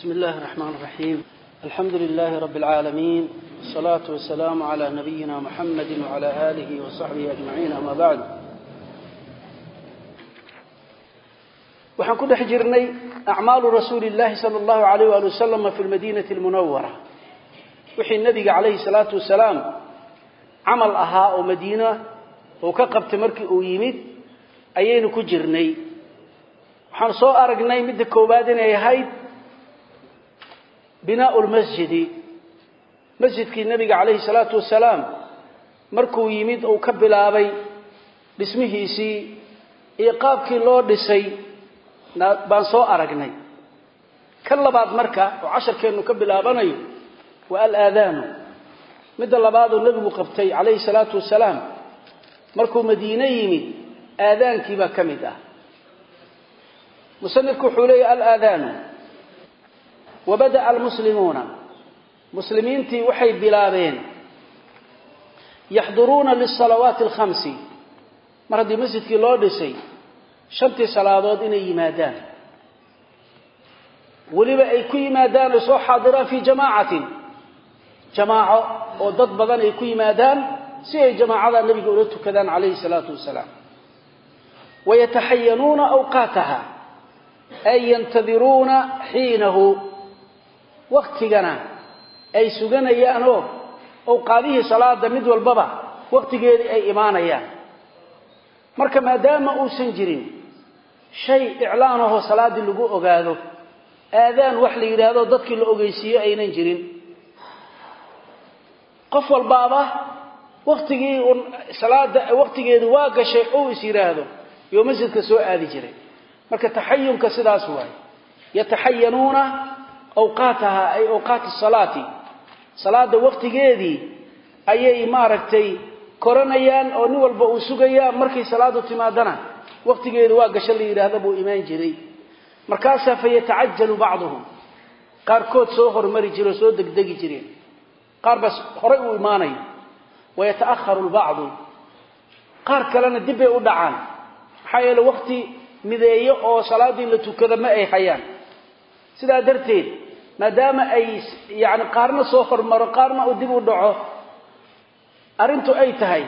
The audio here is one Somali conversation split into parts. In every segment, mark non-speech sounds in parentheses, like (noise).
بسم الله الرحمن الرحيم الحمد لله رب العالمين والصلاة والسلام على نبينا محمد وعلى آله وصحبه أجمعين أما بعد waxaan ku dhex jirnay acmaalu rasuuli illaahi sala allahu alayh waali wasalam fi lmadiinati almunawara wixii nebiga calayhi salaatu wasalaam camal ahaa oo madiina uu ka qabtay markii uu yimid ayaynu ku jirnay waxaan soo aragnay midda koowaad inay ahayd binaau lmasjidi masjidkii nebiga calayhi salaatu wasalaam markuu yimid uu ka bilaabay dhismihiisii iyo qaabkii loo dhisay baan soo aragnay. Ka labaad marka oo casharkeennu ka bilaabanayo waa alaadaanu. Midda labaadoo nebigu qabtay calayhi salaatu wasalaam markuu madiine yimid aadaankii baa ka mid ah. Musanifku wuxuu leeyahy alaadaanu wabada'a almuslimuuna muslimiintii waxay bilaabeen yaxduruuna lisalawaati alkhamsi mar haddii masjidkii loo dhisay shantii salaadood inay yimaadaan weliba ay ku yimaadaan ay soo xaadiraan fii jamaacatin jamaaco oo dad badan ay ku yimaadaan si ay jamaacada nebiga ula tukadaan calayhi salaatu wasalaam wayataxayanuuna awqaataha ay yantadiruuna xiinahu waktigana ay suganayaanoo awqaadihii salaada mid walbaba waktigeedii ay imaanayaan. Marka maadaama uusan jirin shay iclaanahoo salaaddii lagu ogaado aadaan wax la yidhaahdo dadkii la ogeysiiye aynan jirin. Qof walbaaba waktigii un salaada waktigeedu waa gashay ou is yidhaahdo iyo masjidka soo aadi jiray. Marka taxayunka sidaas waaye. Yataxayanuuna awqaataha ay awqaati salaati. Salaada waktigeedii ayay maaragtay koranayaan oo nin walba uu sugayaa markay salaadu timaadana. Waktigeedu waa gasho la yidhaahda buu imaan jiray. Markaasaa fa yatacajalu bacduhum. Qaarkood soo hormari jire oo soo degdegi jireen. Qaar baa horay uu imaanayo. Wayata'aharu lbacdu. Qaar kalena dib bay u dhacaan. Maxaa yeele wakti mideeyo oo salaaddii la tukada ma ay hayaan. Sidaa darteed maadaama ay yani qaarna soo hormaro qaarna uu dib u dhaco arrintu ay tahay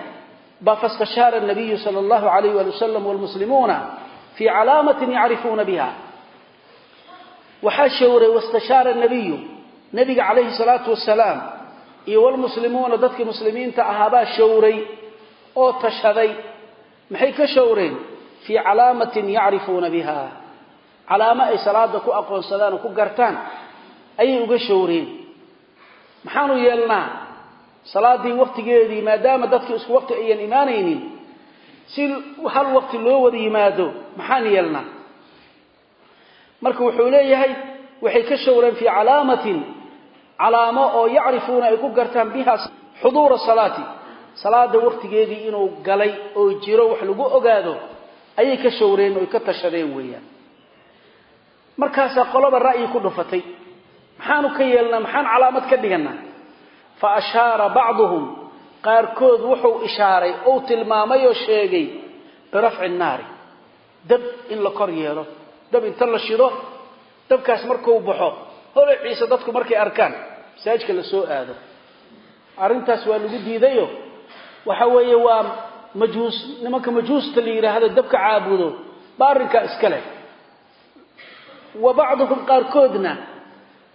ba fastashaara nabiyu sala allahu alayh wali wasalam walmuslimuuna fii calaamatin yacrifuuna biha. Waxaa showray wastashaara nabiyu nebiga calayhi salaatu wasalaam iyo walmuslimuuna dadkii muslimiinta ahaabaa showray oo tashaday. Maxay ka showreen fii calaamatin yacrifuuna biha. Calaamo ay salaada ku aqoonsadaan oo ku gartaan ayay uga showreen. Maxaanu yeelnaa salaadii waktigeedii maadaama dadkii isku wakti ayan imaanaynin si hal wakti loo wada yimaado maxaan yeelnaa? Marka wuxuu leeyahay waxay ka showreen fii calaamatin calaamo oo yacrifuuna ay ku gartaan biha xuduura salaati. Salaada waktigeedii inuu galay oo jiro wax lagu ogaado ayay ka showreen oy ka tashadeen weeyaan. Markaasaa qoloba ra'yi ku dhufatay maxaanu ka yeelnaa maxaan calaamad ka dhiganaa fa ashaara bacduhum qaarkood wuxuu ishaaray ou tilmaamay oo sheegay birafci nnaari dab in la kor yeelo dab inta la shido dabkaas markuu baxo holaciisa dadku markay arkaan masaajidka la soo aado. Arrintaas waa lagu diidayo. Waxa weeye waa majuus nimanka majuusta la yidhaahdo dabka caabudo ba arrinkaa iska leh. Wa bacduhum qaarkoodna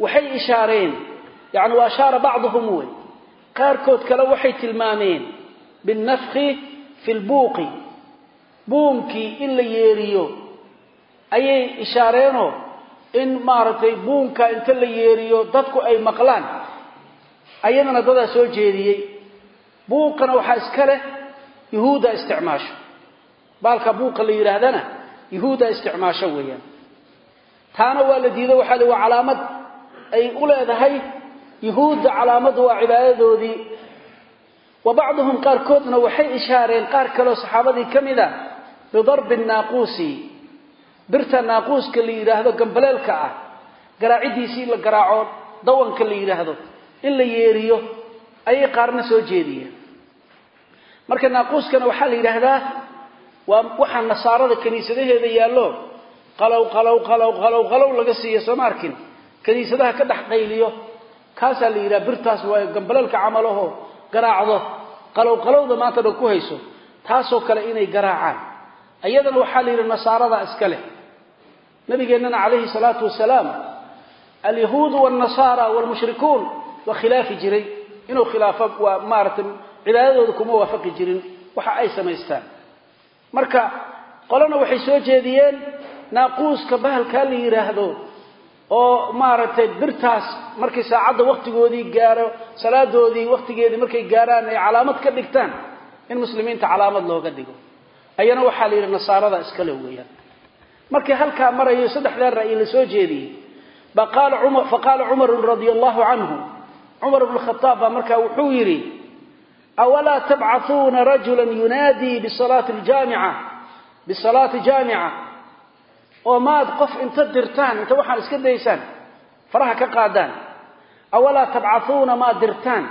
waxay ishaareen yani wa ashaara bacduhum wey qaarkood kale waxay tilmaameen binnafki fi lbuuqi buunkii in la yeeriyo ayay ishaareenoo in maaragtay buunka inta la yeeriyo dadku ay maqlaan. Ayadana dadaa soo jeediyey. Buuqana waxaa iska leh yuhuudda isticmaasho. Baalka buuqa la yidhaahdana yuhuudda isticmaasho weeyaan. Taana waa la diido waxaa li waa calaamad ay u leedahay yuhuudda calaamadu waa cibaadadoodii. Wa bacduhum qaarkoodna waxay ishaareen qaar kaleoo saxaabadii ka mid a bidarbi naaquusi. Birta naaquuska la yidhaahdo gambaleelka ah garaaciddiisii la garaaco dawanka la yidhaahdo in la yeeriyo ayay qaarna soo jeediyeen. Marka naaquuskana waxaa la yidhaahdaa waa waxaa nasaarada kiniisadaheeda yaallo qalow qalow qalow qalow qalow laga siiyo sooma arkin kaniisadaha ka dhex qayliyo kaasaa la yidhaha birtaas waa gambaleelka camalaho garaacdo qalow qalowda maanta dhan ku hayso taasoo kale inay garaacaan. Iyadana waxaa la yidhi nasaarada iska leh. Nabigeennana calayhi salaatu wasalaam alyahuudu waalnasaara waalmushrikuun waa khilaafi jiray. Inuu khilaafo waa maaragtay cibaadadooda kuma waafaqi jirin. Waxa ay samaystaan. Marka qolana waxay soo jeediyeen naaquuska bahalkaa la yidhaahdo oo maaragtay birtaas markay saacadda wakhtigoodii gaaro salaadoodii wakhtigeedii markay gaaraan ay calaamad ka dhigtaan in muslimiinta calaamad looga dhigo. Ayana waxaa la yidhi nasaarada iskale weeyaan markii halkaa marayo saddexdaa ra'yi la soo jeediyey faqaala cumarun radia allahu canhu cumar bnu khaaab baa markaa wuxuu yidhi awalaa tabcauuna rajula yunaadii bisalaati jaamica oo maad qof inta dirtaan inta waxaan iska daysaan faraha ka qaadaan. Awalaa tabcauuna maad dirtaan?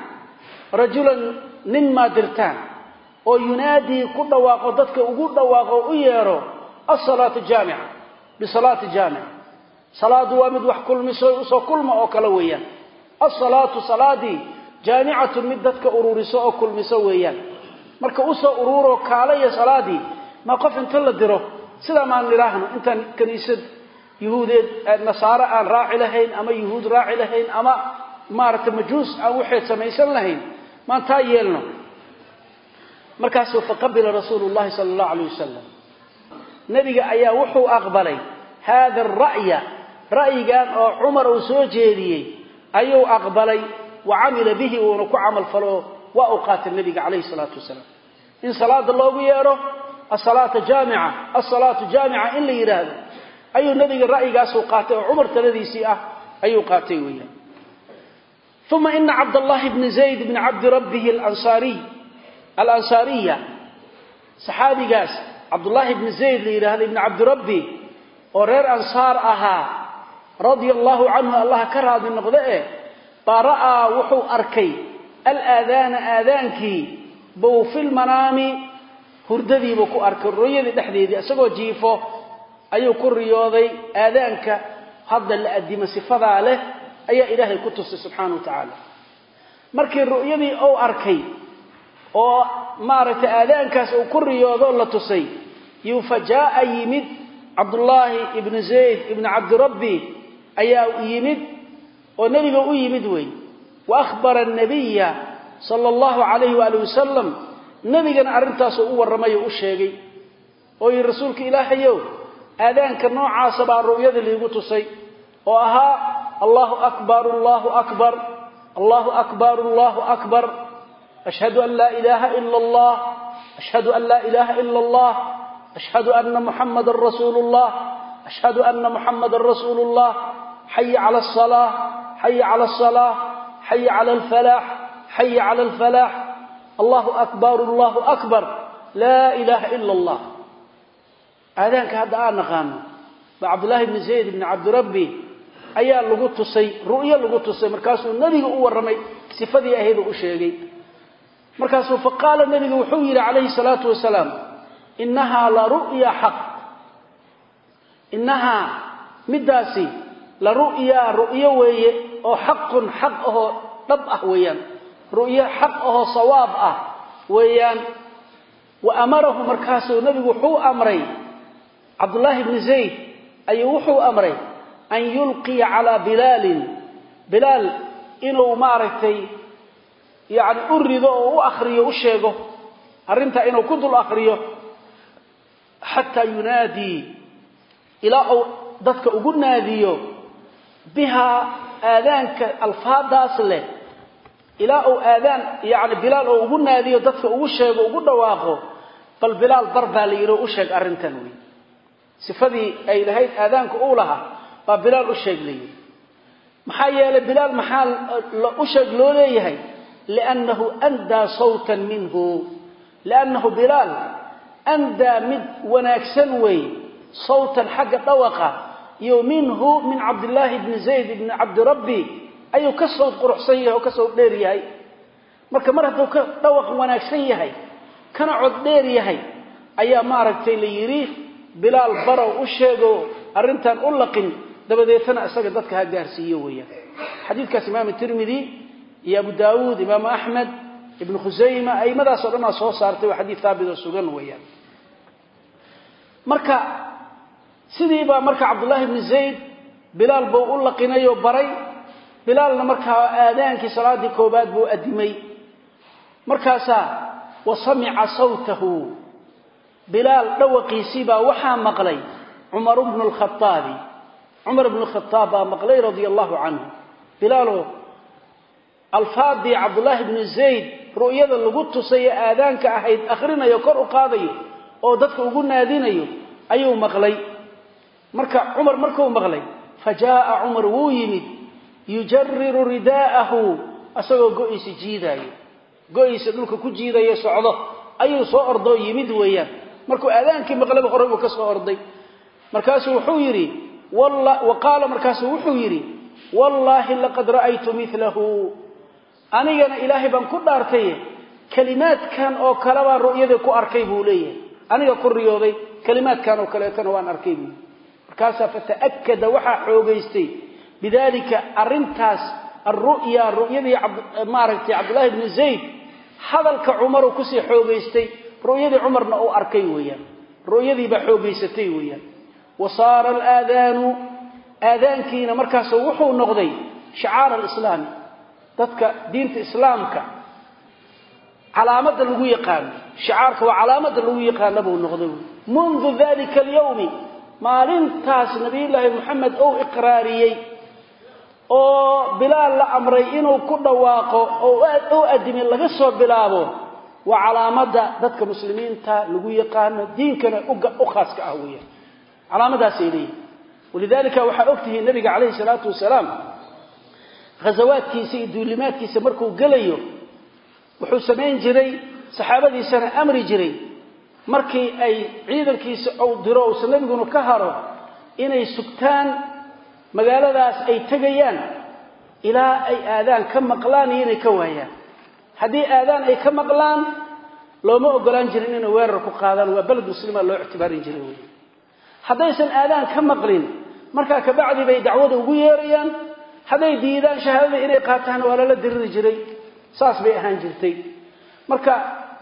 Rajulan nin maad dirtaan? Oo yunaadii ku dhawaaqo dadka ugu dhawaaqo u yeedho asalaatu jaamica bisalaati jaamica salaadu waa mid wax kulmiso u soo kulma oo kale weeyaan. Asalaatu salaadii jaamicatun mid dadka ururiso oo kulmiso weeyaan. Marka u soo uruuroo kaalaya salaadii ma qof inta la diro sidaa maan nidhaahno intaan kaniisad yuhuudeed nasaare aan raaci lahayn ama yuhuud raaci lahayn ama maaragtay majuus aan waxeed samaysan lahayn maan taa yeelno. Markaasuu faqabila rasuulu llahi sala allahu alayh wasalam nebiga ayaa wuxuu aqbalay haada ara'ya ra'yigan oo cumar uu soo jeediyey ayuu aqbalay wa camila bihi uuna ku camal falo waa u qaatay nebiga calayhi salaatu wasalaam. In salaada loogu yeedho asalaata jaamica asalaatu jaamica in la yidhaahdo ayuu nebiga ra'yigaasuu qaatay oo cumar taladiisii ah ayuu qaatay weeyaan. Uma ina cabdallahi bni zayd bni cabdi rabbihi alansaariy alansaariya saxaabigaas cabdullaahi bni zayd la yidhaahdo ibni cabdirabbi oo reer ansaar ahaa radia allahu canhu allah ka raadi noqde eh baa ra'aa wuxuu arkay alaadaana aadaankii buu filmanaami hurdadiibuu ku arkay rooyadii dhexdeedii isagoo jiifo ayuu ku riyooday aadaanka hadda la adimo sifadaa leh ayaa ilaahay ku tusay subxaana wa tacaala. Markii ru'yadii uu arkay oo maaragtay aadaankaas uu ku riyoodo la tusay yufajaa'a yimid cabdullaahi ibnu zayd ibni cabdirabbi ayaa yimid oo nebiga u yimid wey wa akhbara anabiya sala allahu calayhi waali wasalam nebigana arrintaasuu u warramay oo u sheegay. Oo yidhi rasuulka ilaahayow aadaanka noocaasa baa ru'yada liigu tusay. Oo ahaa allahu akbar allahu akbar allahu akbar allahu akbar. Ashhadu an laa ilaaha ila allah ashhadu an laa ilaaha ila allah ashhadu ana muxamadan rasuulu llah ashhadu ana muxamadan rasuulu llah xaya cala asalaa xaya cala asalaa xaya cala alfalaax xaya cala alfalaax allahu akbar allahu akbar. Laa ilaaha ila allah aadaanka hadda aan naqaano ba cabdullaahi bni zayd bni cabdirabbi ayaa lagu tusay ru'yo lagu tusay markaasuu nebiga u warramay sifadii ahayd oo u sheegay. Markaasuu faqaala nebiga wuxuu yidhi calayhi salaatu wasalaam innahaa la ru'ya xaq innahaa middaasi la ru'yaa ru'yo weeye oo xaqun xaq ahoo dhab ah weeyaan ru'yo xaq ahoo sawaab ah weeyaan wa amarahu markaasuu nebigu wuxuu amray cabdullaahi bni zayd ayuu wuxuu amray an yulqiya calaa bilaalin bilaal inuu maaragtay yacni u rido oo u akhriyo u sheego arrintaa inuu ku dul akhriyo xataa yunaadii ilaa uu dadka ugu naadiyo bihaa aadaanka alfaadaas leh ilaa uu aadaan yacni bilaal oo ugu naadiyo dadka ugu sheego ugu dhawaaqo bal bilaal bar baa la yidhi oo u sheeg arrintan wey sifadii ay lahayd aadaanka uu lahaa baa bilaal u sheeg layidhi maxaa yeelay bilaal maxaa u sheeg loo leeyahay? Liannahu andaa sawtan minhu. Liannahu bilaal andaa mid wanaagsan wey sawtan xagga dhawaqa iyo minhu min cabdillaahi bni zayd bni cabdirabbi ayuu ka sawd quruxsan yahay oo ka sawd dheer yahay. Marka mar hadduu ka dhawaq wanaagsan yahay kana cod dheer yahay ayaa maaragtay la yidhi bilaal barow u sheego arrintan u laqin dabadeetana isaga dadka ha gaarsiiyo weeyaan xadiidkaas imaam tirmidi iyo abu daawuud imaam axmed ibnu khusayma aimadaasoo dhan aa soo saartay waa xadiid haabit oo sugan weeyaan marka sidiibaa marka cabdullaahi bni zayd bilaal buu u laqinay oo baray bilaalna markaa aadaankii salaadii koobaad buu adimay markaasaa wa samica sawtahu. Bilaal dhawaqiisii baa waxaa maqlay cumar bnu lkhaaabi cumar bnu khaaab baa maqlay radia allahu canhu. Bilaaloo alfaadii cabdullaahi bnu zayd ru'yada lagu tusaye aadaanka ahayd akhrinayo kor u qaadayo oo dadka ugu naadinayo ayuu maqlay. Marka cumar markuu maqlay fa jaaa cumar wuu yimid yujariru ridaa'ahu asagoo go-iisa jiidaayo. Go-iisa dhulka ku jiidayo socdo ayuu soo ordoo yimid weeyaan. Markuu aadaankii maqlaba horey uu ka soo orday. Markaasuu wuxuu yidhi wa qaala markaasuu wuxuu yidhi wallaahi laqad ra'aytu milahu anigana ilaahay baan ku dhaartay kalimaadkan oo kale baan ru'yadii ku arkay buu leeyahay. Aniga ku riyooday kalimaadkan oo kaleetana waan arkay buu markaasaa fata'akada waxaa xoogaystay bidalika arintaas alru'ya ru'yadii maaragtay cabdullaahi bni zayd hadalka cumaruu ku sii xoogaystay ru'yadii cumarna uu arkay weeyaan. Ru'yadiibaa xoogaysatay weeyaan. Wa saara alaadaanu aadaankiina markaasu wuxuu noqday shicaar alislaami dadka diinta islaamka. Calaamada lagu yaqaano shicaarka waa calaamada lagu yaqaana buu noqday. Mundu dalika alyawmi maalintaas nabiyullaahi moxamed ou iqraariyey oo bilaal la amray inuu ku dhawaaqo oo adimi laga soo bilaabo waa calaamada dadka muslimiinta lagu yaqaano diinkana u khaaska ah weeyaan calaamadaasay leeyihiin walidalika waxaa ogtihiin nabiga calayhi salaatu wasalaam ghazawaadkiisa iyo duulimaadkiisa markuu gelayo wuxuu samayn jiray saxaabadiisana amri jiray markii ay ciidankiisa uu diro uusan nabiguna ka haro inay sugtaan magaaladaas ay tegayaan ilaa ay aadaan ka maqlaan iyo inay ka waayaan. Haddii aadaan ay ka maqlaan looma ogolaan jirin inay weerar ku qaadaan. Waa beled muslima loo ictibaarin jiray wey haddaysan aadaan ka maqlin markaa kabacdi bay dacwada ugu yeerayaan. Hadday diidaan shahaadada inay qaataan waa lala diriri jiray. Saas bay ahaan jirtay. Marka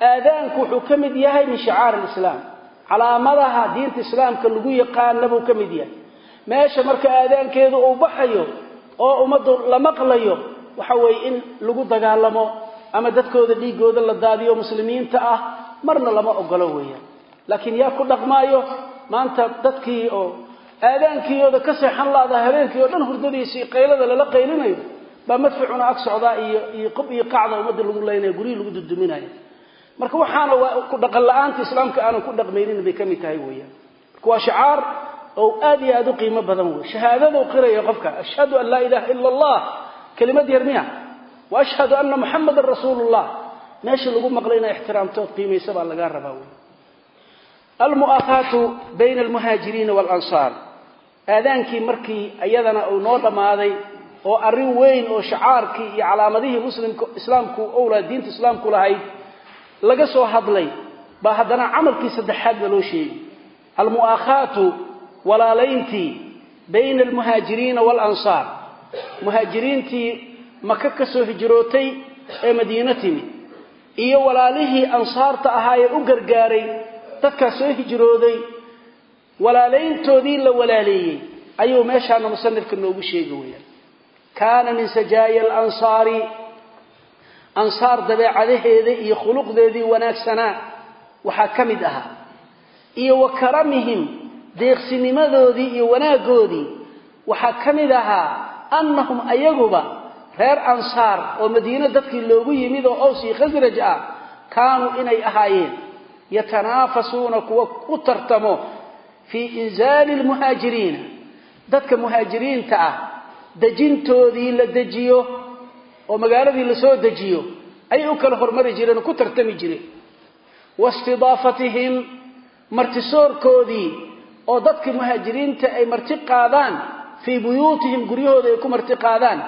aadaanku wuxuu ka mid yahay min shicaar alislaam. Calaamadaha diinta islaamka lagu yaqaana buu ka mid yahay meesha marka aadaankeedu uu baxayo oo ummaddu la maqlayo waxa weeye in lagu dagaalamo ama dadkooda dhiigooda la daadiyo muslimiinta ah marna lama ogolo weeyaan. Laakiin yaa ku dhaqmaayo maanta dadkii oo aadaankiiyooda ka seexan laada habeenkii oo dhan hurdadiisii qaylada lala qaylinayo baa madficuna ag socdaa iyo iyo qub iyo qacda ummadda lagu leynaya guryihii lagu duduminayo. Marka waxaana waa ku dhaqan la'aanta islaamka aanan ku dhaqmaynin bay ka mid tahay weeyaan. Marka waa shicaar oo aad iyo aad u qiimo badan wey shahaadadu qiraya qofka ashhadu an laa ilaha ila allah kelimad yar wa ashhadu anna muxamadan rasuulullah. Meesha lagu maqlay inaa ixtiraamtood qiimaysa baa lagaa rabaa wey almu'aahaatu bayna almuhaajiriina waalansaar aadaankii markii iyadana uu noo dhammaaday oo arrin weyn oo shacaarkii iyo calaamadihii muslimka islaamku owlaa diinta islaamku lahayd laga soo hadlay baa haddana camalkii saddexaadba loo sheegay. Almu'aakhaatu walaalayntii bayna almuhaajiriina waalansaar muhaajiriintii maka ka soo hijrootay ee madiino timid iyo walaalihii ansaarta ahaa ee u gargaaray dadkaas soo hijrooday walaalayntoodii la walaaleeyey ayuu meeshaana musanifka noogu sheegi weyaan kaana min sajaaya alansaari ansaar dabeecadaheeda iyo khuluqdeedii wanaagsanaa waxaa ka mid ahaa. Iyo wa karamihim deeqsinimadoodii iyo wanaaggoodii waxaa ka mid ahaa annahum ayaguba reer ansaar oo madiino dadkii loogu yimid oo ows iyo khasraj ah kaanuu inay ahaayeen yatanaafasuuna kuwa u tartamo fii inzaali lmuhaajiriina dadka muhaajiriinta ah dejintoodii la dejiyo oo magaaladii la soo dejiyo ayay u kala hormari jireen oo ku tartami jireen. Waistidaafatihim martisoorkoodii oo dadka muhaajiriinta ay marti qaadaan fii buyuutihim guryahooda ay ku marti qaadaan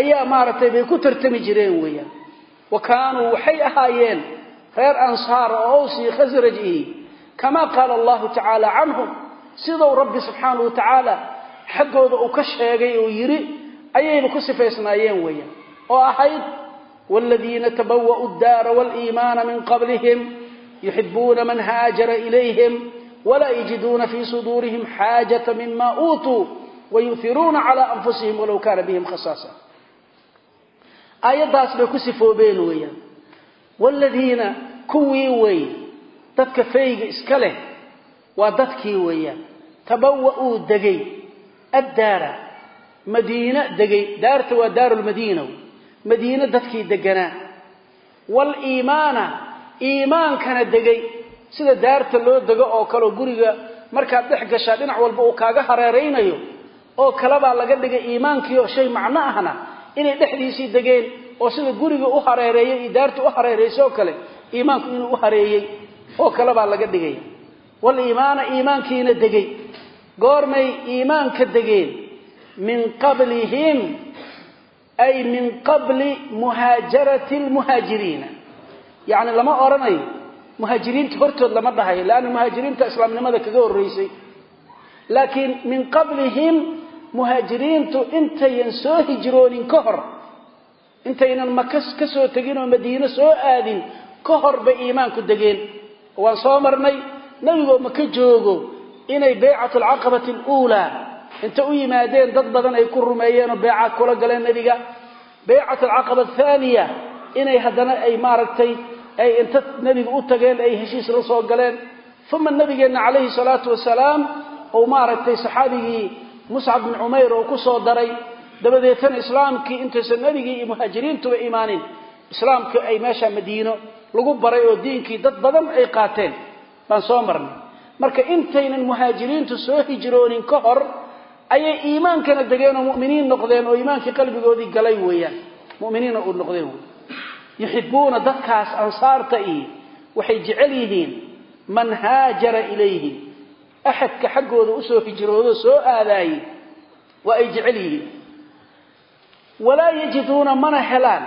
ayaa maaragtay bay ku tartami jireen weeyaan. Wa kaanuu waxay ahaayeen reer ansaar oo owsii khasraj ihi kamaa qaala allahu tacaala canhum siduu rabbi subxaanahu wa tacaala xaggooda uu ka sheegay uu yidhi ayaynu ku sifaysnaayeen weeyaan. Oo ahayd waaladiina tabawa'u addaara waaliimaana min qablihim yuxibuuna man haajara ilayhim walaa yajiduuna fii suduurihim xaajata mima uutuu wayu'iruuna calaa anfusihim walow kaana bihim khasaasa aayaddaas bay ku sifoobeen weeyaan waaladiina kuwii wey dadka fayga iska leh waa dadkii weeyaan tabawa'uu degay addaara madiine degay daarta waa daarulmadiina madiine dadkii deganaa waaliimaana iimaankana sida daarta loo dego oo kaleo guriga markaad dhex gashaa dhinac walba uu kaaga hareeraynayo oo kalebaa laga dhigay iimaankii oo shay macno ahna inay dhexdiisii degeen oo sida guriga u hareereeyay iyo daarta u hareerayso oo kale iimaanku inuu u hareeyey oo kalebaa laga dhigay. Waliimaana iimaankiina degay goormay iimaanka degeen min qablihim ay min qabli muhaajarati lmuhaajiriina yacni lama odhanayo muhaajiriinta hortood lama dhahayo leanna muhaajiriinta islaamnimada kaga horraysay laakiin min qablihim muhaajiriintu intayan soo hijroonin ka hor intaynan maka ka soo tegin oo madiine soo aadin ka hor bay iimaanku degeen. Waan soo marnay nebigoo maka joogo inay baycatu alcaqabati aluulaa inta u yimaadeen dad badan ay ku rumeeyeen oo beeca kula galeen nebiga. Baycatu alcaqaba athaaniya inay haddana ay maaragtay ay inta nebiga u tageen ay heshiis la soo galeen. Uma nabigeenna calayhi salaatu wasalaam uu maaragtay saxaabigii muscab bin cumayr oo ku soo daray dabadeetana islaamkii intaysan nebigii iyo muhaajiriintuba imaanin. Islaamkii ay meesha madiino lagu baray oo diinkii dad badan ay qaateen. Baan soo marnay. Marka intaynan muhaajiriintu soo hijroonin ka hor ayay iimaankana degeen oo mu'miniin noqdeen oo iimaankii qalbigoodii galay weeyaan. Mu'miniina uu noqdeen wey yuxibuuna dadkaas ansaarta iyo waxay jecel yihiin man haajara ilayhim axadka xaggooda u soo hijroodo soo aadaayey waa ay jecel yihiin. Walaa yajiduuna mana helaan.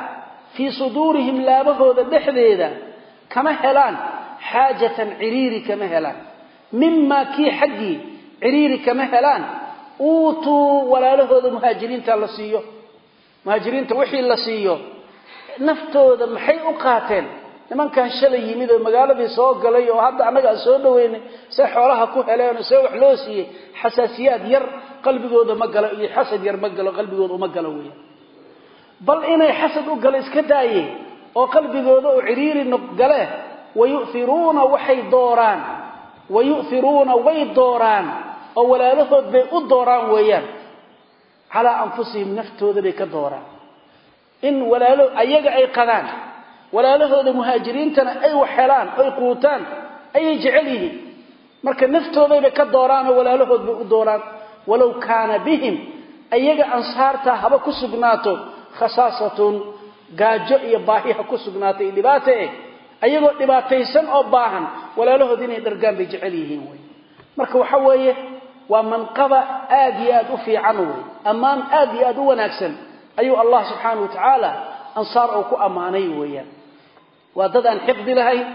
Fii suduurihim laabahooda dhexdeeda kama helaan. Xaajatan ciriiri kama helaan. Mimaa kii xaggii ciriiri kama helaan. Uutuu walaalahooda muhaajiriinta la siiyo. Muhaajiriinta la siiyo naftooda maxay u qaateen? Nimankan shalay yimid oo magaaladii soo galay oo hadda annaga aan soo dhaweynay see xoolaha ku heleenoo see wax loo siiyey xasaasiyaad yar qalbigooda ma galo iyo xasad yar ma galo qalbigooda uma galo weya bal inay xasad u galo iska daayeen oo qalbigooda oo ciriiri gale wayu'iruuna waxay dooraan wayu'iruuna way dooraan oo walaalahood bay u dooraan weeyaan. Calaa anfusihim naftooda bay ka dooraan in walaalo ayaga ay qadaan walaalahooda muhaajiriintana ay wax oy quutaan ayay jecel yihiin. Marka naftoodaybay ka dooraanoo walaalahood bay u dooraan. Walow kaana bihim ayaga ansaarta haba ku sugnaato khasaasatun gaajo iyo baahi ha ku sugnaatay dhibaato eh ayagoo dhibaataysan oo baahan walaalahood inay dhargaan bay jecel yihiin wey marka waxa weeye waa manqaba aad iyo aad u fiican wey ammaan aad iyo aad u wanaagsan ayuu allah subxaanau watacaala ansaar oo ku ammaanay weeyaan. Waa dad aan xiqdi lahayn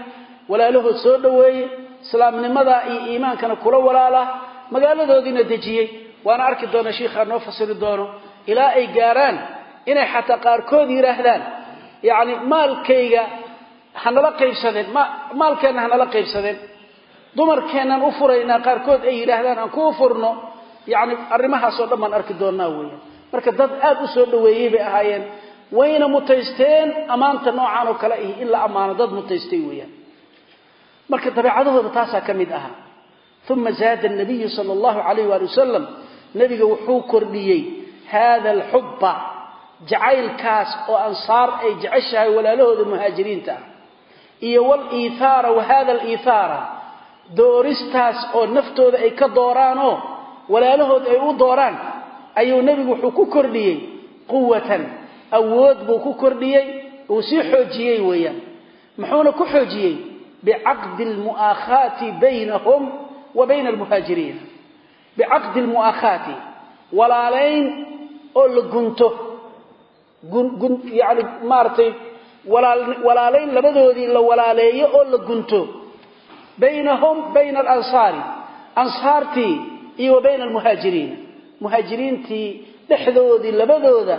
walaalahood soo dhoweeye islaamnimada iyo iimaankana kula walaala magaaladoodiina dejiyey. Waana arki doona shiikhaa noo fasiri doono ilaa ay gaaraan inay xataa qaarkood yidhaahdaan yacni maalkayga hanala qaybsadeen maalkeenna hanala qaybsadeen. Dumarkeennaan u furaynaa qaarkood ay yidhaahdaan aan kuu furno. Yacni arrimahaasoo dhan baan arki doonnaa weeyaan marka dad aad u soo dhoweeyey bay ahaayeen. Wayna mutaysteen ammaanta noocaan oo kale ihi in la ammaano dad mutaystay weeyaan. Marka dabeecadahooda taasaa ka mid ahaa uma zaada nabiyu sala allahu calayh waali wasalam nebiga wuxuu kordhiyey haada alxubba jacaylkaas oo ansaar ay jeceshahay walaalahooda muhaajiriinta ah. Iyo waliithaara wa hada aliithaara dooristaas oo naftooda ay ka dooraanoo walaalahood ay u dooraan ayuu nebigu wuxuu ku kordhiyey quwatan. Awood buu ku kordhiyey uu sii xoojiyey weeyaan. Muxuuna ku xoojiyey? Bicaqdi almu'aakhaati baynahum wa bayna almuhaajiriin. Bicaqdi almu'aakhaati walaalayn oo la gunto. Yani maaragtay walaalayn labadoodii la walaaleeyo oo la gunto. Baynahum bayna alansaari. Ansaartii iyo wa bayna almuhaajiriin muhaajiriintii dhexdoodii labadooda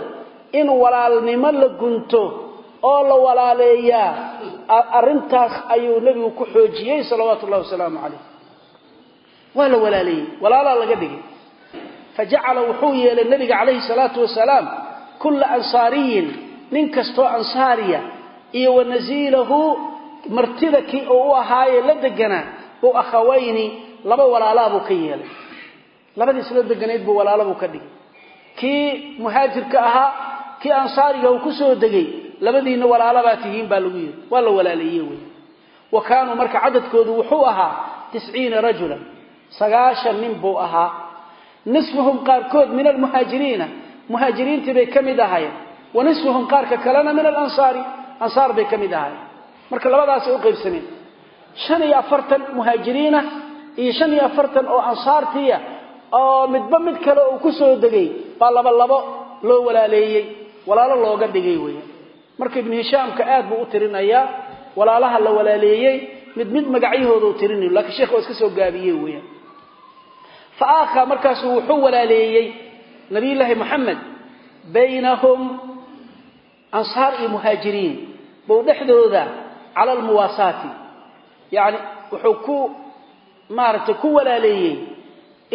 in walaalnimo la gunto oo la walaaleeyaa arrintaas ayuu nebigu ku xoojiyey salawaatu ullahi wasalaamu calayh. Waa la walaaleeyey walaalaa laga dhigay. Fajacala wuxuu yeelay nebiga calayhi salaatu wasalaam kulla ansaariyin nin kastoo ansaariya iyo wa nasiilahu martida kii uu u ahaaye la deganaa buu akhawayni laba walaalaabuu ka yeelay labadiis la deganayd buu walaalabuu ka dhigay. Kii muhaajirka ahaa kii ansaariga uu ku soo degay labadiinna walaalabaa tihiin baa lagu yidhi. Waa la walaaleeye wey wa kaanuu marka cadadkoodu wuxuu ahaa tisciina rajulan sagaashan nin buu ahaa. Nisfuhum qaarkood min almuhaajiriina muhaajiriintii bay ka mid ahaayeen. Wa nisfuhum qaarka kalena min alansaari ansaar bay ka mid ahaayeen. Marka labadaasay u qaybsameen. Shan iyo afartan muhaajiriina iyo shan iyo afartan oo ansaartiya oo midba mid kale uu ku soo degay baa laba labo loo walaaleeyey walaalo looga dhigay weya marka ibnu hishaamka aad buu u tirinayaa walaalaha la walaaleeyey mid mid magacyahooda tirinayo lakiin sheekh waa iska soo gaabiyey weya fa aakha markaasuu wuxuu walaaleeyey nabiyullaahi moxamed baynahum ansaar iyo muhaajiriin buu dhexdooda cala almuwaasaati yacni wuxuu ku maaragtay ku walaaleeyey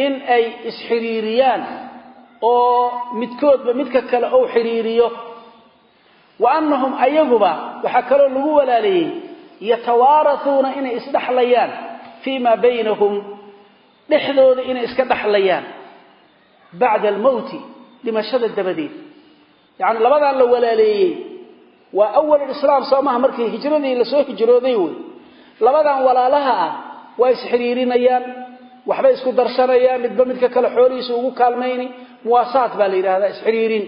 in ay isxiriiriyaan oo midkoodba midka kale ou xiriiriyo wa annahum ayaguba waxaa kaloo lagu walaaleeyey yatawaarasuuna inay isdhexlayaan fii maa baynahum dhexdooda inay iska dhexlayaan bacda almowti dhimashada dabadeed. Yacni labadan la walaaleeyey. Waa awalislaam soo maha markii hijradii la soo hijrooday wey. Labadan walaalaha ah waa isxiriirinayaan waxbay isku darsanayaan midba midka kale xoolihiisa ugu kaalmayni muwaasaat baa la yidhahdaa isxiriirin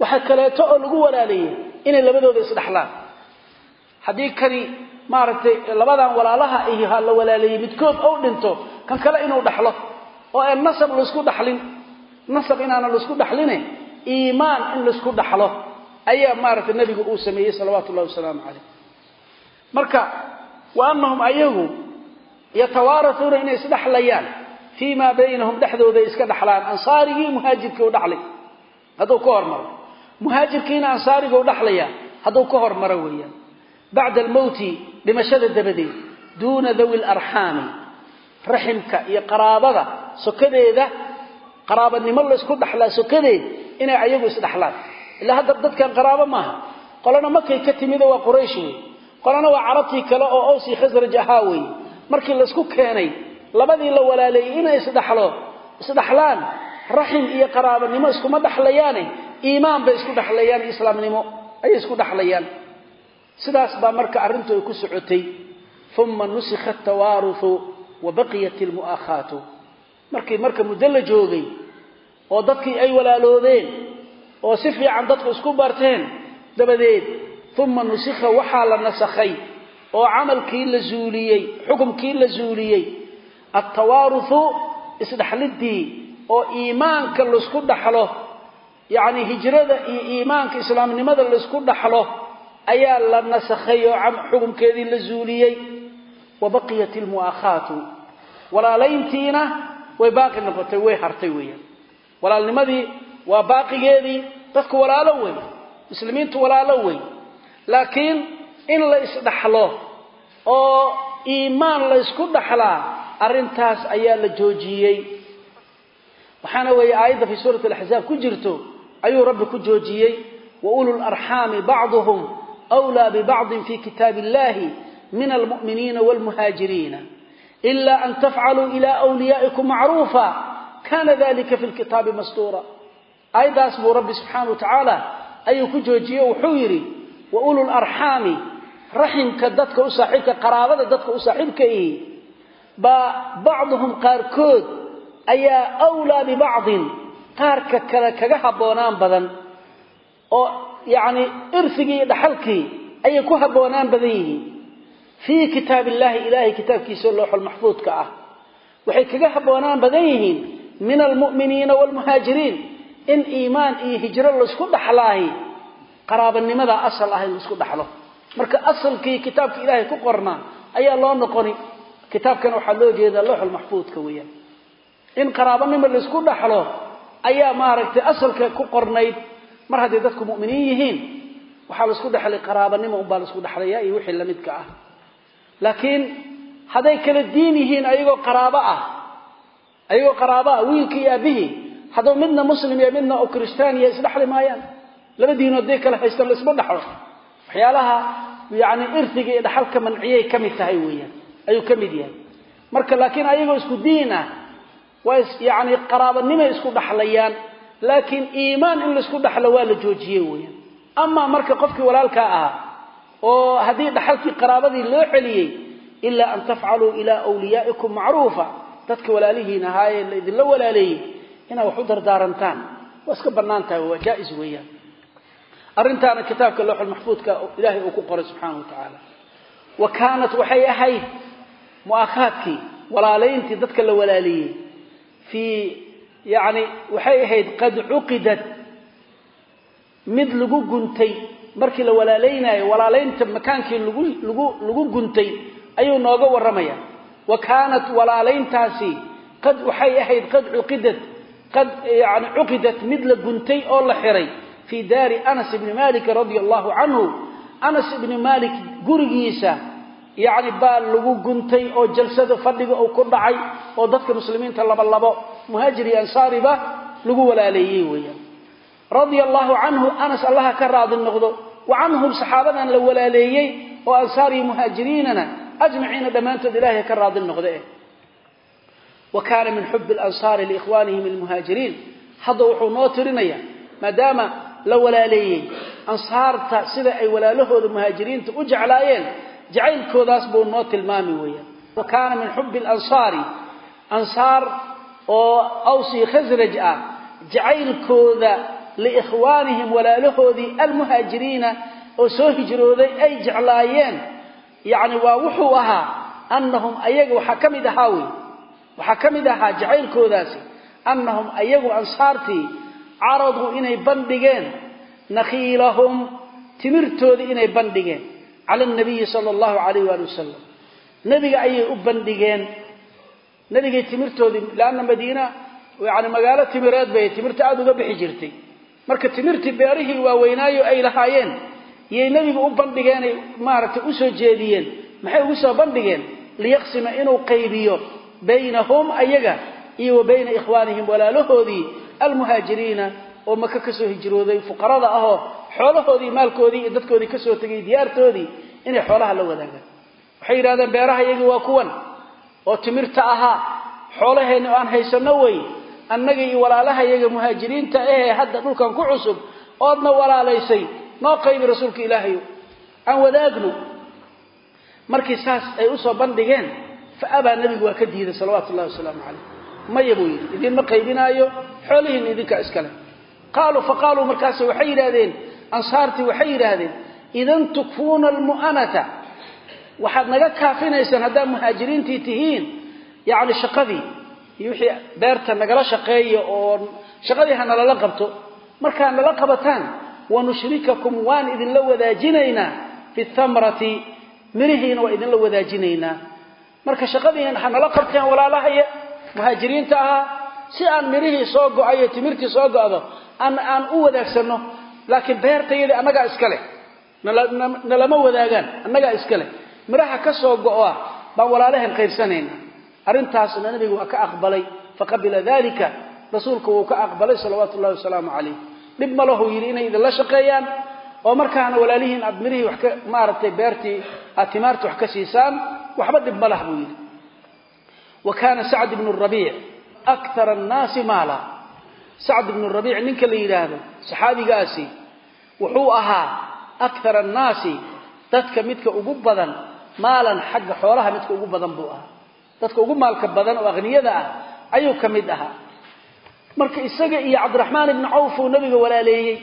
waxaa kaleeto oo lagu walaaleeyey inay labadooda isdhexlaan haddii kani maaragtay labadan walaalaha ha la walaaleeyey midkood ou dhinto kan kale inuu dhaxlo oo aan nasab la isku dhaxlin nasab inaana la isku dhaxline iimaan in la isku dhaxlo ayaa maaragtay nabigu uu sameeyey salawaatu ullahi wasalaamu calayh. Marka wa annahum ayagu yatawaarasuuna inay isdhexlayaan fii maa baynahum dhexdooda iska dhexlaan ansaarigii muhaajirkii u dhaxlay. Hadduu ka hormaro. Muhaajirkiina ansaariga u dhaxlaya hadduu ka hormaro weeyaan. Bacda almowti dhimashada dabadeed duuna dawi larxaami raximka iyo qaraabada sokadeeda qaraabanimo laysku dhaxlaa sokadeed inay ayagu isdhexlaan ilaa hadda dadkan qaraabo maaha. Qolana makay ka timido waa quraysh wey qolana waa carabtii kale oo owsi khasraj ahaa weeye markii laysku keenay labadii la walaaleeyey inay isdhaxlo isdhaxlaan raxim iyo qaraabanimo iskuma dhaxlayaane iimaan bay isku dhaxlayaan islaamnimo ayay isku dhaxlayaan. Sidaas baa marka arrintu ay ku socotay. Uma nusikha atawaaruhu wa baqiyat almu'aakhaatu markii marka muddo la joogay oo dadkii ay walaaloodeen oo si fiican dadku isku barteen dabadeed uma nusikha waxaa la nasakhay oo camalkii la zuuliyey xukumkii la zuuliyey altawaaruhu isdhaxlidii oo iimaanka la isku dhaxlo yacni hijrada iyo iimaanka islaamnimada la isku dhaxlo ayaa la nasakhay oo xukumkeedii la zuuliyey. Wa baqiyat almu'aakhaatu walaalayntiina way baaqi noqotay way hartay weeyaan. Walaalnimadii waa baaqigeedii dadku walaalo wey muslimiintu walaalo wey laakiin in la isdhaxlo oo iimaan la ysku dhaxlaa arrintaas ayaa la joojiyey. Waxaana weeye aayadda fii suurati alaxzaab ku jirto ayuu rabbi ku joojiyey wa ulu larxaami bacduhum wlaa bibacdin fi kitaabi illahi min almu'miniina waalmuhaajiriina ila an tafcaluu ila wliyaa'ikum macruufa kana dalika fi lkitaabi mastuura. Aayaddaas buu rabbi subxaana wa tacaala ayuu ku joojiyey wuxuu yidhi wa ulu larxaami raximka dadka u saaxiibka qaraabada dadka u saaxiibka baa bacduhum qaarkood ayaa wlaa bibacdin qaarka kale kaga habboonaan badan oo yacni irsigii iyo dhaxalkii ayay ku habboonaan badan yihiin. Fii kitaab illahi ilaahay kitaabkiisa looxulmaxfuudka ah waxay kaga habboonaan badan yihiin min almu'miniina waalmuhaajiriin in iimaan iyo hijro laysku dhaxlaahi qaraabanimada asal ah in la isku dhaxlo marka asalkii kitaabka ilaahay ku qornaa ayaa loo noqoni. Kitaabkana waxaa loo jeedaa looxulmaxfuudka weeyaan. In qaraabanimo laysku dhaxlo ayaa maaragtay asalka ku qornayd. Mar hadday dadku mu'miniin yihiin waxaa la isku dhexlay qaraabanimo unbaa la isku dhexlaya iyo wixii lamidka ah. Laakiin hadday kala diin yihiin ayagoo qaraabo ah ayagoo qaraabo ah wiilkii iyo hadduu midna muslim iyo midna oo kristaan iyo isdhexli maayaan. Laba diinood day kala haystaan laisma dhexlo waxyaalaha yani irtiga iyo dhaxalka manciyay ka mid tahay weeyaan ayuu ka mid yahay. Marka laakiin ayagoo isku diin ah waa yani isku dhaxlayaan laakiin iimaan in la isku dhaxlo waa la joojiyey weeyaan. Amaa marka qofkii walaalkaa ahaa oo haddii dhaxalkii qaraabadii loo celiyey ilaa an tafcaluu ilaa wliyaa'ikum macruufa dadka walaalihiin ahaayee la idinla walaaleeyey wax u dardaarantaan waa iska bannaan tahay waa jaa-is weeyaan arrintaana kitaabka looxulmaxfuudka ilaahay uu ku qoray subxaana wa tacaala. Wa kaanat waxay ahayd mu'akhaadkii walaalayntii dadka la walaaleeyey. Fii yani waxay ahayd qad cuqidat mid lagu guntay. Markii la walaalaynaayo walaalaynta makaankii lagu lagu guntay ayuu nooga warramaya wa kaanat walaalayntaasi qad waxay ahayd qad cuqidat qad yani cuqidat mid la guntay oo la xiray fii daari anas ibni malik radia allahu canhu. Anas ibni malik gurigiisa yacni baa lagu guntay oo jalsada fadhiga uu ku dhacay oo dadka muslimiinta laba labo muhaajir iyo ansaariba lagu walaaleeyey weeyaan. Radia allahu canhu anas allaha ka raadi noqdo wa canhum saxaabadan la walaaleeyey oo ansaar iyo muhaajiriinana ajmaciina dhammaantood ilaahay ka raadi noqde. Wa kaana min xubi alansaari liikhwaanihim almuhaajiriin. Hadda wuxuu la walaaleeyey. Ansaarta sida ay walaalahooda muhaajiriinta u jeclaayeen jacaylkoodaas buu noo tilmaami weeyaan. Wa kaana min xubi alansaari ansaar oo awsi khasraj ah jacaylkooda liikhwaanihim walaalahoodii almuhaajiriina oo soo hijrooday ay jeclaayeen. Yacni waa wuxuu ahaa annahum ayaga waxaa ka mid ahaa wey waxaa ka mid ahaa jacaylkoodaasi annahum ayagu ansaartii caraduu inay bandhigeen. Nakhiilahum timirtoodii inay bandhigeen. Cala nabiyi sala allahu calayh waali wasalam nebiga ayay u bandhigeen. Nebigay timirtoodii leanna madiina yani magaalo timireed bay timirta aada uga bixi jirtay. Marka timirtii beerihii waaweynaayo ay lahaayeen yay nebiga u bandhigeenay maaragtay u soo jeediyeen. Maxay ugu soo bandhigeen? Liyaqsima inuu qaybiyo baynahum ayaga iyo wa bayna ikhwaanihim walaalahoodii almuhaajiriina oo maka ka soo hijrooday fuqarada ahoo xoolahoodii maalkoodii iyo dadkoodii ka soo tegay diyaartoodii inay xoolaha la wadaagaan. Waxay yidhahdeen beeraha iyagii waa kuwan oo timirta ahaa xoolaheenni oo aan haysano wey annaga iyo walaalaha iyaga muhaajiriinta ahee hadda dhulkan ku cusub oodna walaalaysay noo qaybi rasuulka ilaahayo aan wadaagno markii saas ay u soo bandhigeen fa abaa nebigu waa ka diiday salawaatu ullahi wasalaamu calayh maya buu yidhi idinma qaybinaayo xoolihiinna idinkaa iskale qaaluu fa qaaluu markaas waxay yidhahdeen ansaartii waxay yidhaahdeen idan tukfuuna almu'anata. Waxaad naga kaafinaysaan haddaad muhaajiriintii tihiin yacni shaqadii iyo wixii beerta nagala shaqeeya oo shaqadii ha nalala qabto. Markaa nala qabataan wanushrikakum waan idinla wadaajinaynaa fi thamrati. Mirihiina waa idinla wadaajinaynaa. Marka shaqadii ha nala qabteen walaalahaya muhaajiriinta ahaa si aan mirihii soo go'ayo timirtii soo go-do aan aan u wadaagsano laakiin beertayadii annagaa iskale nalama wadaagaan annagaa iskale miraha ka soo go-a baan walaalahan qaybsanayna arrintaasna nabigu waa ka aqbalay faqabila dalika rasuulku wuu ka aqbalay salawaatu ullahi wasalaamu calayh. Dhib ma yidhi inay idinla shaqeeyaan oo markaana walaalihiin aad mirihii wax ka maaragtay beertii aad timaartii wax ka siisaan waxba dhib ma buu yidhi wa kaana sacd ibnu rabiic akthara annaasi maala sacd ibnu rabiic ninka la yidhaahdo saxaabigaasi wuxuu ahaa akthara annaasi dadka midka ugu badan maalan xagga xoolaha midka ugu badan buu ahaa dadka ugu maalka badan oo akhniyada ah ayuu ka mid ahaa marka isaga iyo cabdiraxmaan ibni cawf uu nabiga walaaleeyey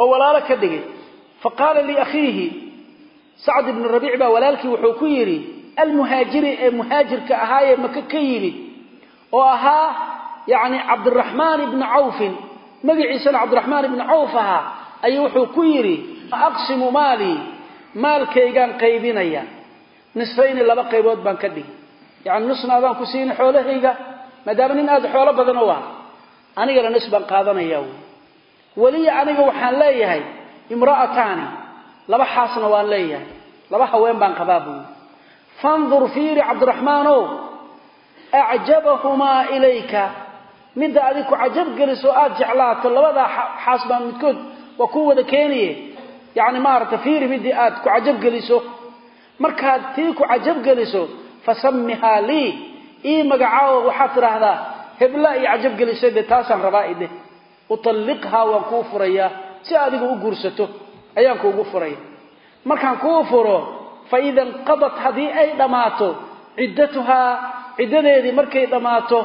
oo walaalo ka dhigay fa qaala liakhiihi sacd ibnu rabiic baa walaalkii wuxuu ku yidhi almuhaajiri ee muhaajirka ahaayee maka ka yimid oo ahaa yacni cabdiraxmaan ibni cawfin. Magaciisana cabdiraxmaan ibni cawf ahaa. Ayuu wuxuu ku yidhi aqsimu maalii maalkaygaan qaybinaya. Nisfayni laba qaybood baan ka dhigi yacni nusna adaan ku siini xoolahayga maadaama nin aada xoolo badan u ah anigana nis baan qaadanayaa wy weliya aniga waxaan leeyahay imra'ataani laba xaasna waan leeyahay. Laba haween baan qabaa buui fandur fiiri cabdiraxmaanow acjabahumaa ilayka midda adig ku cajab geliso aada jeclaato labadaa xaas baan midkood waa ku wada keeniye yacni maaragta fiiri midii aad ku cajab geliso markaad tii ku cajab geliso fasamihaa lii ii magacaawo waxaad tidhaahdaa hebla ii cajab gelisay dee taasaan rabaa ideh utalliqhaa waan kuu furayaa si adiga u guursato ayaan kuugu furaya markaan kuu furo fa ida inqadat haddii ay dhammaato ciddatuhaa ciddadeedii markay dhammaato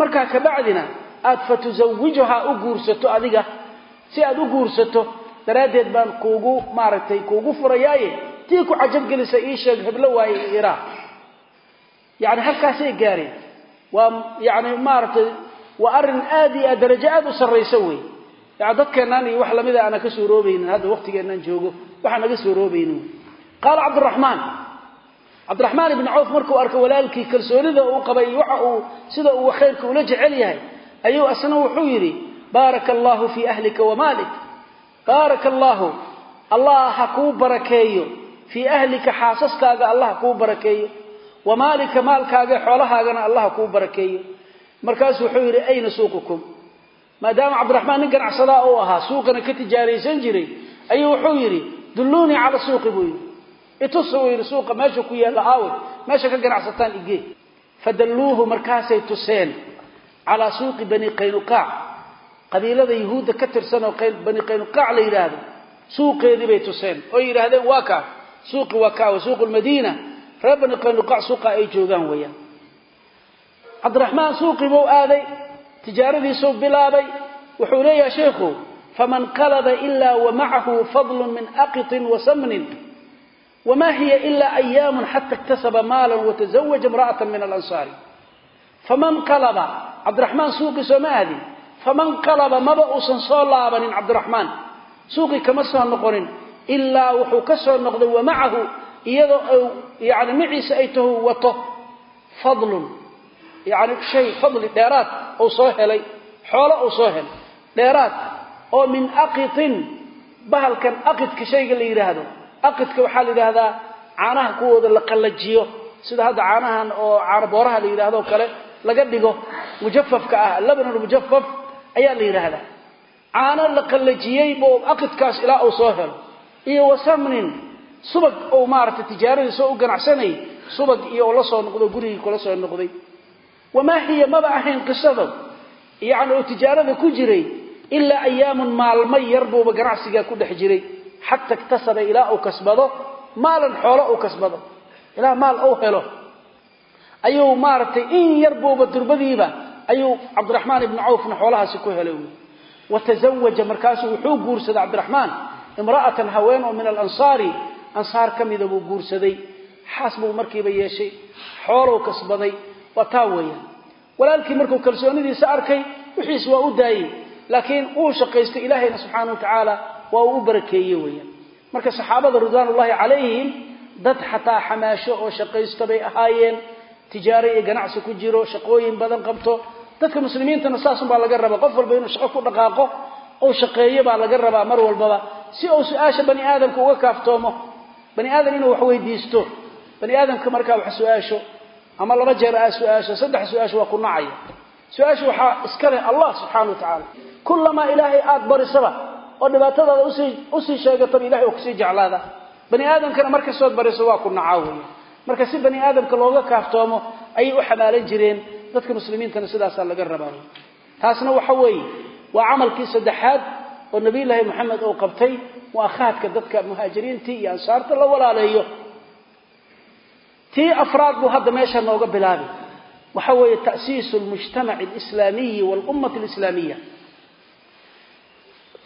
markaa kabacdina aad fatusawijuhaa u guursato adiga si aad u guursato daraaddeed baan kuugu maaragtay kuugu furayaaye tii ku cajabgelisa ii sheeg heblo waaye iraa yani halkaasay gaareen waa yani maaragtay waa arrin aad iyo aad darajo aad u sarraysa wey yani dadkeennan iyo wax lamida aanan ka suuroobaynin hadda waqtigeennan joogo waxaan naga suuroobaynin qaala cabdiraxmaan cabdiraxmaan ibni cawf markuu arkay walaalkii kalsoonida uu qabay waxa uu sida uu khayrka ula jecel yahay ayuu asna wuxuu yidhi baaraka allaahu fii ahlika wamaalik baaraka allaahu allah ha kuu barakeeyo. Fii ahlika xaasaskaaga allah kuu barakeeyo. Wamaalika maalkaaga xoolahaagana allah ha kuu barakeeyo. Markaasuu wuxuu yidhi ayna suuqukum? Maadaama cabdiraxmaan nin ganacsadaa uu ahaa suuqana ka tijaaraysan jiray ayuu wuxuu yidhi dulluunii cala suuqi buu yidhi itus uu yidhi suuqa meesha ku yaalla aawe meesha ka ganacsataan igee. Fadalluuhu markaasay tuseen calaa suuqi bani qaynuqaac. Qabiilada yuhuudda ka tirsan oo bani qaynuqaac la yidhaahdo suuqeedii bay tuseen. Oo yidhaahdeen waa kaa suuqi waa kaawe suuqu lmadiina reer bani qaynuqaac suuqa ay joogaan weeyaan. Cabdiraxmaan suuqii buu aaday tijaaradiisuu bilaabay wuxuu leeyahay sheikhu faman qalaba ilaa wamacahu fadlun min aqitin wa samnin wma hiya ila ayaamu xata iktasaba maala watazawaja imra'ata min alansaari faman qalaba cabdiraxmaan suuqii sooma aadin faman qalaba maba uusan soo laabanin cabdiraxmaan suuqii kama soo noqonin ilaa wuxuu ka soo noqday wamacahu iyadoo yani maciisa ay tahu wato fadlun yani shay fadli dheeraad uu soo helay xoolo uu soo helay dheeraad oo min aqitin bahalkan aqidka shayga la yidhaahdo aqidka waxaa la yidhaahdaa caanaha kuwooda la qallajiyo. Sida hadda caanahan oo caano booraha la yidhahdo kale laga dhigo mujafafka ah labanul mujafaf ayaa la yidhaahdaa. Caano la qallajiyey buu aqidkaas ilaa uu soo helo. Iyo wasamnin subag uu maaragtay tijaaradiisa u ganacsanayay subag iyo la soo noqdo gurigii kula soo noqday. Wamaa hiya maba ahayn qisado. Yacni uu tijaarada ku jiray ilaa ayaamun maalmo yar buuba ganacsigaa ku dhex jiray xata iktasaba ilaa uu kasbado maalan xoolo uu kasbado ilaa maal uu helo ayuu maaragtay in yar buuba durbadiiba ayuu cabdiraxmaan ibni cawfna xoolahaasi ku helay wy watazawaja markaasuu wuxuu guursaday cabdiraxmaan imra'atan haween oo min alansaari ansaar ka mida buu guursaday xaas buu markiiba yeeshay xoolou kasbaday waa taa weeyaan walaalkii markuu kalsoonidiisa arkay wixiis waa u daayey laakiin uu shaqaystay ilaahayna wa waa uu u barakeeye weeyaan. Marka saxaabada ridwaan ullahi calayhim dad xataa xamaasho oo shaqaysto bay ahaayeen. Tijaaro iyo ganacsi ku jiro shaqooyin badan qabto. Dadka muslimiintana saasunbaa laga rabaa. Qof walba inuu shaqo ku dhaqaaqo uu shaqeeyo baa laga rabaa mar walbaba. Si uu su'aasha bani aadamka uga kaaftoomo bani aadam inuu wax weydiisto bani aadamka markaa wax su'aasho ama laba jeer aa su'aasho saddex su'aasho waa ku nacaya. Su'aasha waxaa iska leh allah subxaana wa tacaala kullamaa ilaahay aada barisaba oo dhibaatadaada u sii u sii sheegataba ilahay oo ku sii jeclaada. Bani aadamkana markastood bariso waa ku nacaa marka si bani aadamka looga kaaftoomo ayay u xamaalan jireen dadka muslimiintana sidaasaa laga rabaa. Taasna waxa weeye waa camalkii saddexaad oo nabiyullaahi moxamed uu qabtay mu'akhaadka dadka muhaajiriintii iyo ansaarta la walaaleeyo. Tii afraad buu hadda meesha nooga bilaabi. Waxa weeye ta'siisu lmujtamaci alislaamiyi walummati alislaamiya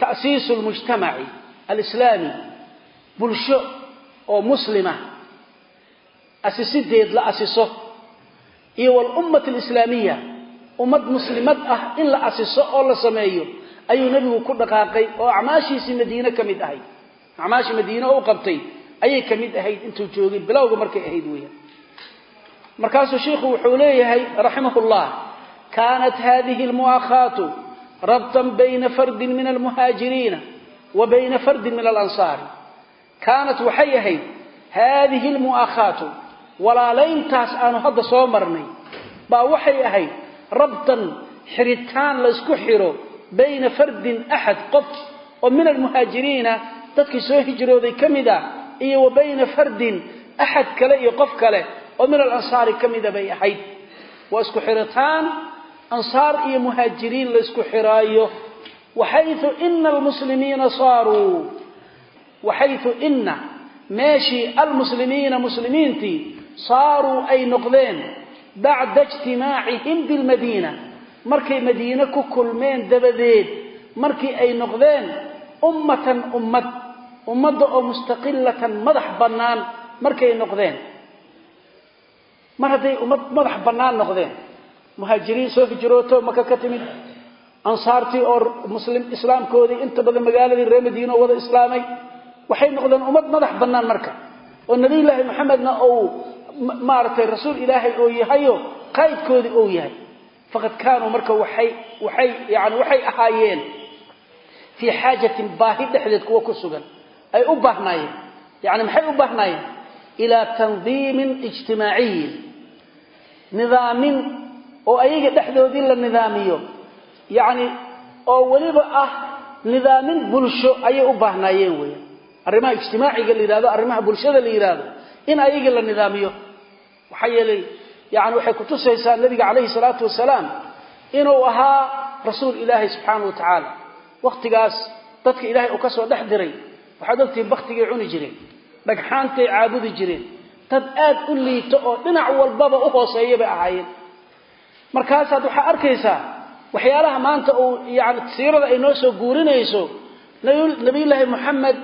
ta'siisu lmujtamaci alislaami bulsho oo muslima asisideed la asiso iyo walummati alislaamiya ummad muslimad ah in la asiso oo la sameeyo ayuu nebigu ku dhaqaaqay oo acmaashiisii madiine ka mid ahayd acmaashii madiine oo u qabtay ayay ka mid ahayd intuu joogay bilowga markay ahayd weeyaan markaasuu sheikhu wuxuu leeyahay raximahullah kaanat hadihi almu'akhaatu rabtan bayna fardin min almuhaajiriina wa bayna fardin min alansaari kaanat waxay ahayd haadihi almu'akhaatu walaalayntaas aanu hadda soo marnay baa waxay ahayd rabtan xiritaan laysku xiro bayna fardin axad qof oo min almuhaajiriina dadkii soo hijrooday ka mid ah iyo wa bayna fardin axad kale iyo qof kale oo min alansaari ka mida bay ahayd waa isku xiritaan ansaar iyo muhaajiriin laysku xiraayo waxayu ina almuslimiina saaruu waxayu ina meeshii almuslimiina muslimiintii saaruu ay noqdeen bacda ijtimaacihim bilmadiina markay madiine ku kulmeen dabadeed markii ay noqdeen ummatan ummad ummadda oo mustaqilatan madax bannaan markay noqdeen. Mar hadday ummad madax bannaan noqdeen muhaajiriin soo hijrooto maka ka timid. Ansaartii oo muslim islaamkoodii inta badan magaaladii reer madiina oo wada islaamay. Waxay noqdeen ummad madax bannaan marka. Oo nabiyullaahi maxamedna uu maaragtay rasuul ilaahay oo yahayo qaydkoodii ou yahay. Faqad kaanuu marka waxay waxay yani waxay ahaayeen fii xaajatin baahi dhexdeed kuwa ku sugan. Ay u baahnaayeen. Yani maxay u baahnaayeen? Ilaa tandiimin ijtimaaciyin. Nidaamin oo ayaga dhexdoodii la nidaamiyo. Yacni oo weliba ah nidaamin bulsho ayay u baahnaayeen weya arrimaha ijtimaaciga la yidhahdo arrimaha bulshada la yidhaahdo in ayagii la nidaamiyo. Maxaa yeelay yani waxay kutusaysaa nabiga calayhi salaatu wasalaam inuu ahaa rasuul ilaahay subxaana wa tacaala. Wakhtigaas dadka ilaahay uu ka soo dhex diray waxaad ogtihiin baktigay cuni jireen dhagxaantay caabudi jireen dad aad u liito oo dhinac walbaba u hooseeya bay ahaayeen markaasaad waxaa arkaysaa waxyaalaha maanta uu yani siirada ay noo soo guurinayso nabiyullaahi moxamed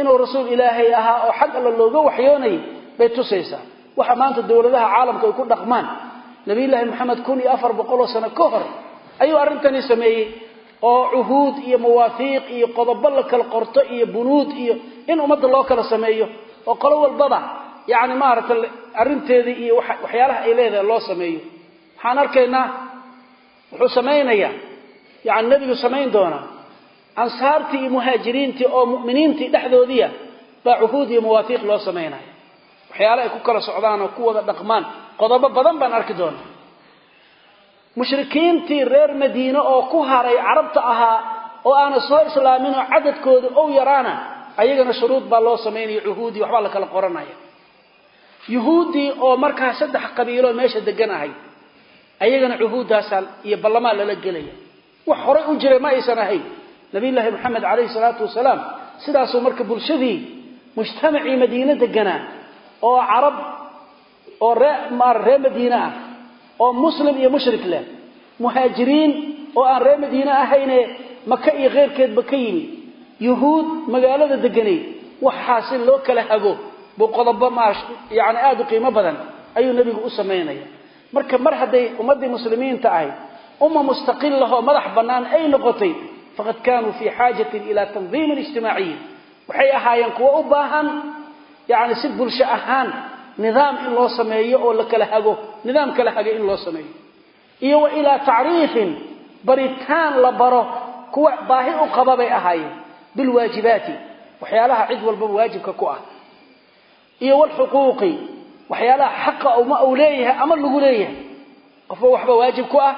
inuu rasuul ilaahay ahaa oo xag alla looga waxyoonayay bay tusaysaa. Waxa maanta dowladaha caalamka ay ku dhaqmaan. Nabiyullaahi moxamed kun iyo afar boqoloo sano ka hor ayuu arrintani sameeyey oo cuhuud iyo mawaafiiq iyo qodobo la kala qorto iyo bunuud iyo in ummadda loo kala sameeyo oo qolo walbaba yani maaragtay arrinteedii iyo waxyaalaha ay leedahay loo sameeyo waxaan arkaynaa wuxuu samaynayaa yani nebigu samayn doonaa ansaartii iyo muhaajiriintii oo mu'miniintii dhexdoodiia baa cuhuud iyo mawaafiiq loo samaynaya waxyaale ay ku kala socdaan oo ku wada dhaqmaan. Qodobo badan baan arki doonaa. Mushrikiintii reer madiine oo ku haray carabta ahaa oo aana soo islaamin oo cadadkooda ow yaraana ayagana shuruud baa loo samaynaya cuhuudii waxbaa la kala qoranaya. Yuhuuddii oo markaa saddex qabiiloo meesha degan ahayd ayagana cuhuuddaasaa iyo ballamaa lala gelaya. Wax horay u jiray ma aysan ahayn. Nabiyullaahi moxamed calayhi salaatu wasalaam sidaasuu marka bulshadii mujtamacii madiine deganaa oo carab oo ree maar reer madiine ah oo muslim iyo mushrik leh muhaajiriin oo aan reer madiine ahayne maka iyo keyrkeedba ka yimi. Yuhuud magaalada deganay waxaasi loo kala hago. Buu qodobo maa yani aada u qiimo badan ayuu nebigu u samaynaya marka mar hadday ummaddii muslimiinta ahayd umma mustaqilahoo madax bannaan ay noqotay faqad kaanuu fii xaajatin ilaa tandiimin ijtimaaciyin waxay ahaayeen kuwo u baahan yani si bulsho ahaan nidaam in loo sameeyo oo la kala hago nidaam kala haga in loo sameeyo. Iyo wa ilaa tacriifin baritaan la baro kuwa baahi u qaba bay ahaayeen bilwaajibaati waxyaalaha cid walbaba waajibka ku ah. Iyo walxuquuqi waxyaalaha xaqa uma uu leeyahay ama lagu leeyahay. Qofba waxba waajib ku ah.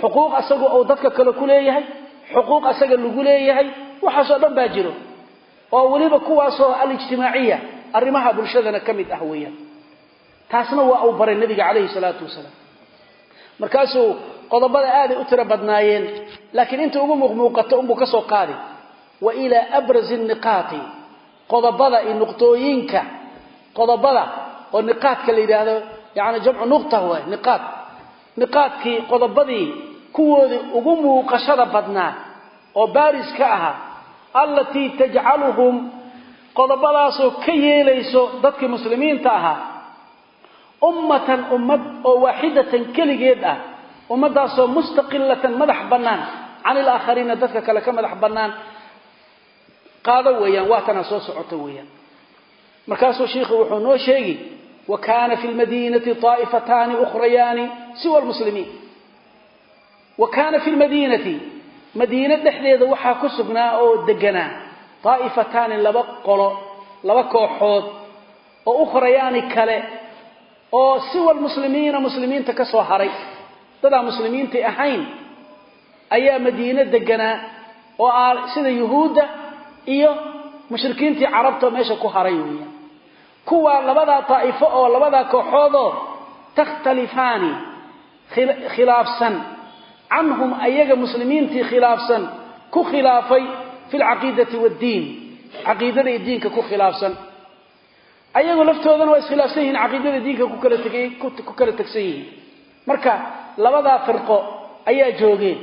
Xuquuq asaga uu dadka kale ku leeyahay. Xuquuq asaga lagu leeyahay. Waxaasoo dhan baa jiro. Oo weliba kuwaasoo alijtimaaciya arrimaha bulshadana ka mid ah weeyaan. Taasna waa uu baray nabiga calayhi salaatu wasalaam. Markaasuu qodobada aaday u tiro badnaayeen laakiin inta ugu muuqmuuqato unbuu ka soo qaadi wa ilaa abrazi niqaati qodobada iyo nuqtooyinka qodobada oo niqaadka la yidhaahdo yani jamcu nuqta waay niqaad niqaadkii qodobadii kuwoodii ugu muuqashada badnaa oo baaris ka ahaa allatii tajcaluhum qodobadaasoo ka yeelayso dadkii muslimiinta ahaa ummatan ummad oo waaxidatan keligeed ah ummadaasoo mustaqilatan madax bannaan can ilaakhariina dadka kale ka madax bannaan qaado weeyaan waatanaa soo socota weeyaan. Markaasuu shiikhu wuxuu noo sheegi wa kaana fi lmadiinati taa'ifataani ukhrayaani siwa lmuslimiin wa kaana fi lmadiinati madiine dhexdeeda waxaa ku sugnaa oo deganaa daa'ifataani laba qolo laba kooxood oo ukhrayaani kale oo siwa lmuslimiina muslimiinta ka soo haray. Dadaan muslimiintay ahayn ayaa madiine deganaa oo sida yuhuudda iyo mushrikiintii carabta meesha ku haray weeyaan kuwaa labadaa daa'ifo oo labadaa kooxoodoo takhtalifaani khilaafsan. Canhum ayaga muslimiintii khilaafsan ku khilaafay fi lcaqiidati waddiin caqiidada iyo diinka ku khilaafsan. Ayagu laftoodana waa iskhilaafsan yihiin caqiidada diinka ku kala tegay ku kala tegsan yihiin. Marka labadaa firqo ayaa joogeen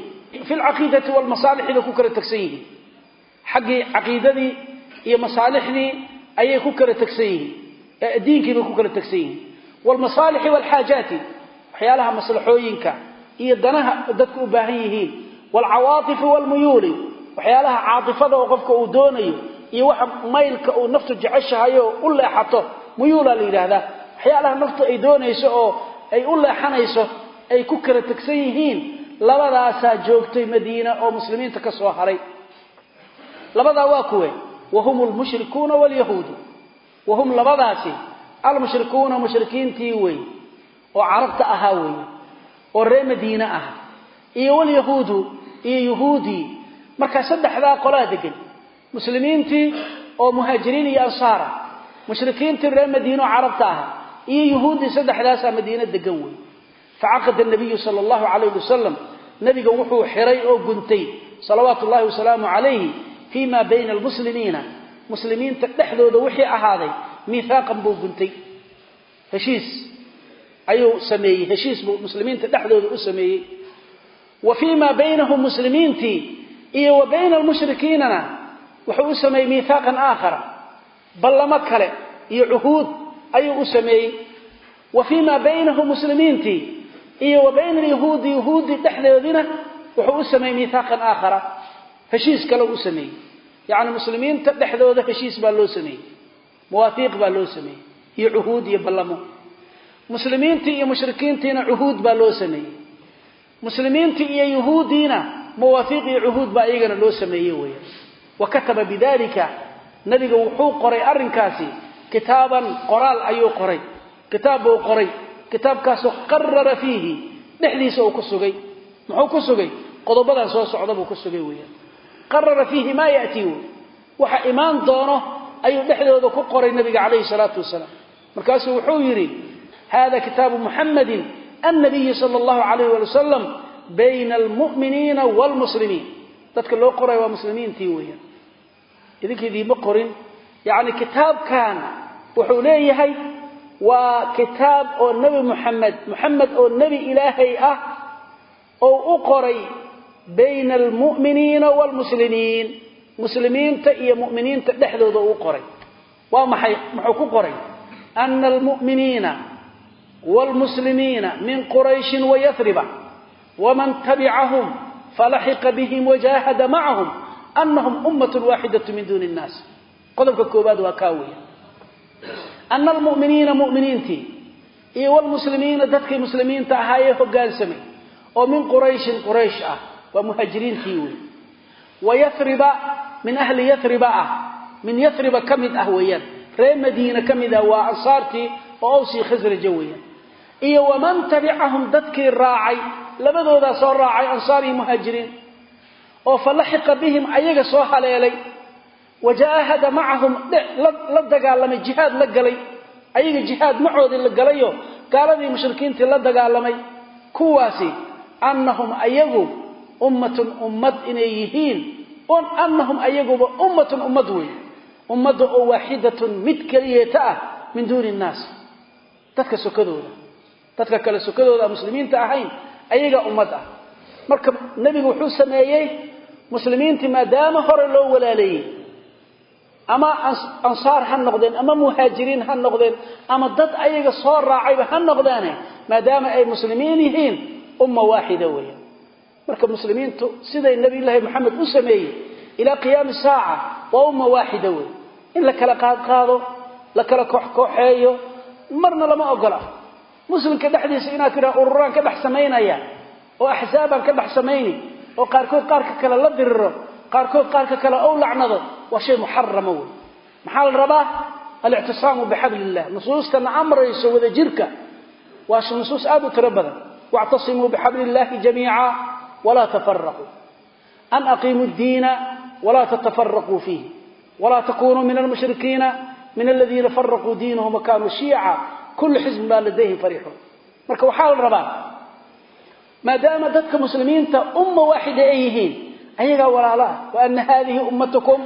fi lcaqiidati walmasaalixida ku kala tegsan yihiin. Xaggii caqiidadii iyo masaalixdii ayay ku kala tegsan yihiin diinkiibay ku kala tegsan yihiin. Walmasaalixi walxaajaati waxyaalaha maslaxooyinka iyo danaha dadku u baahan yihiin. Walcawaatifi walmuyuuli waxyaalaha caatifada oo qofka uu doonayo iyo waxa maylka uu naftu jeceshahayo u leexato muyuula la yidhaahdaa. Waxyaalaha naftu ay doonayso oo ay u leexanayso ay ku kala tegsan yihiin labadaasaa joogtay madiina oo muslimiinta ka soo haray. Labadaa waa kuwe wahum lmushrikuuna wlyahuudu wahum labadaasi almushrikuuna mushrikiintii wey oo carabta ahaa wey oo ree madiine ah iyo wlyahuudu iyo yuhuudii marka saddexdaa qolaa degan muslimiintii oo muhaajiriin iyo ansaara mushrikiintii ree madiine oo carabta ah iyo yuhuuddii saddexdaasaa madiine degan wey facaqada nabiyu sala allahu calayh wasalam nabiga wuxuu xiray oo guntay salawaatu llahi wasalaamu calayhi fii ma bayna almuslimiina muslimiinta dhexdooda wixii ahaaday miihaaqan buu guntay. Heshiis ayuu sameeyey heshiis buu muslimiinta dhexdooda u sameeyey. Wa fii ma baynahum muslimiintii iyo wa bayna almushrikiinana wuxuu u sameeyey miihaaqan aakhara ballamo kale iyo cuhuud ayuu u sameeyey. Wa fii ma baynahum muslimiintii iyo wa bayna alyahuudi yahuudi dhexdoodina wuxuu u sameeyey miihaaqan aakhara heshiis kale u sameeyey yacni muslimiinta dhexdooda heshiis baa loo sameeyey. Mawaafiiq baa loo sameeyey. Iyo cuhuud iyo ballamo. Muslimiintii iyo mushrikiintiina cuhuud baa loo sameeyey. Muslimiintii iyo yuhuuddiina mawaafiiq iyo cuhuud baa iyagana loo sameeyey weeyaan. Wa kataba bidalika nabiga wuxuu qoray arrinkaasi. Kitaaban qoraal ayuu qoray. Kitaab buu qoray. Kitaabkaasoo qarara fiihi. Dhexdiisa uu ku sugay. Muxuu ku sugay? Qodobadan soo socda buu ku sugay weeyaan qarara fiihi maa yatii wey waxa imaan doono ayuu dhexdooda ku qoray nabiga calayhi salaatu wasalaam. Markaasuu wuxuu yidhi hada kitaabu muxamadin annabiyi sala allahu calayh wali wasalam bayna almu'miniina waalmuslimiin dadka loo qorayo waa muslimiintii weeyaan. Idinkiidiima qorin. Yacni kitaabkan wuxuu leeyahay waa kitaab oo nebi muxamed muxamed oo nebi bayna almu'miniina waalmuslimiin. Muslimiinta iyo mu'miniinta dhexdooda uu qoray. Waa maxay? Muxuu ku qoray? Ana almu'miniina waalmuslimiina min qurayshin wayahriba waman tabicahum falaxiqa bihim wajahada macahum anahum ummatun waaxidatu min duuni innaas qodobka koobaad waa kaa weya ana almu'miniina mu'miniintii iyo waalmuslimiina dadkii muslimiinta ahaayee hoggaansamay oo min qurayshin quraysh ah waa muhaajiriintii wey. Wayahriba min ahli yahriba ah. Min yahriba ka mid ah weeyaan. Ree madiine ka mid ah waa ansaartii oo awsii khasraja weeyaan. Iyo waman tabicahum dadkii raacay labadoodaa soo raacay ansaar iyo muhaajiriin oo falaxiqa bihim ayaga soo haleelay. Wajaahada macahum la dagaalamay jihaad la galay. Ayaga jihaad macoodii la galayo gaaladii mushrikiintii la dagaalamay. Kuwaasi annahum ayagu ummatun ummad inay yihiin annahum ayaguba ummatun ummad wey ummadda oo waaxidatun mid keliyeeta ah min duuni innaas dadka sokadooda dadka kale sokadooda aan muslimiinta ahayn ayagaa ummad ah. Marka nebigu wuxuu sameeyey muslimiintii maadaama hore loo walaaleeyey. Ama ansaar ha noqdeen ama muhaajiriin ha noqdeen ama dad ayaga soo raacayba ha noqdeene maadaama ay muslimiin yihiin umma waaxida weeyaan marka muslimiintu siday nabiyullaahi maxamed u sameeyey ilaa qiyaami saaca waa umma waaxida wey in la kala qaadqaado la kala kooxkooxeeyo marna lama ogola. Muslimka dhexdiisa inaad tidhaha ururaan ka dhex samaynaya oo axsaabaan ka dhex samayni oo qaarkood qaarka kale la diriro qaarkood qaarka kale ou lacnado waa shay muxarama wey maxaa la rabaa? Alictisaamu bixabli illah nusuustana amrayso wada jirka. Waa nusuus aad u tiro badan. Wactasimuu bixabli illahi jamiica walaa tafaraquu an aqiimuu ddiina walaa tatafaraquu fiihi walaa takunuu min almushrikiina min aladiina faraquu diinahum wakanuu shiica kullu xisbin baa ladayhim fariixun marka waxaa la rabaa maadaama dadka muslimiinta umma waaxida ay yihiin ayagaa walaalo ah wa ana haadihi ummatukum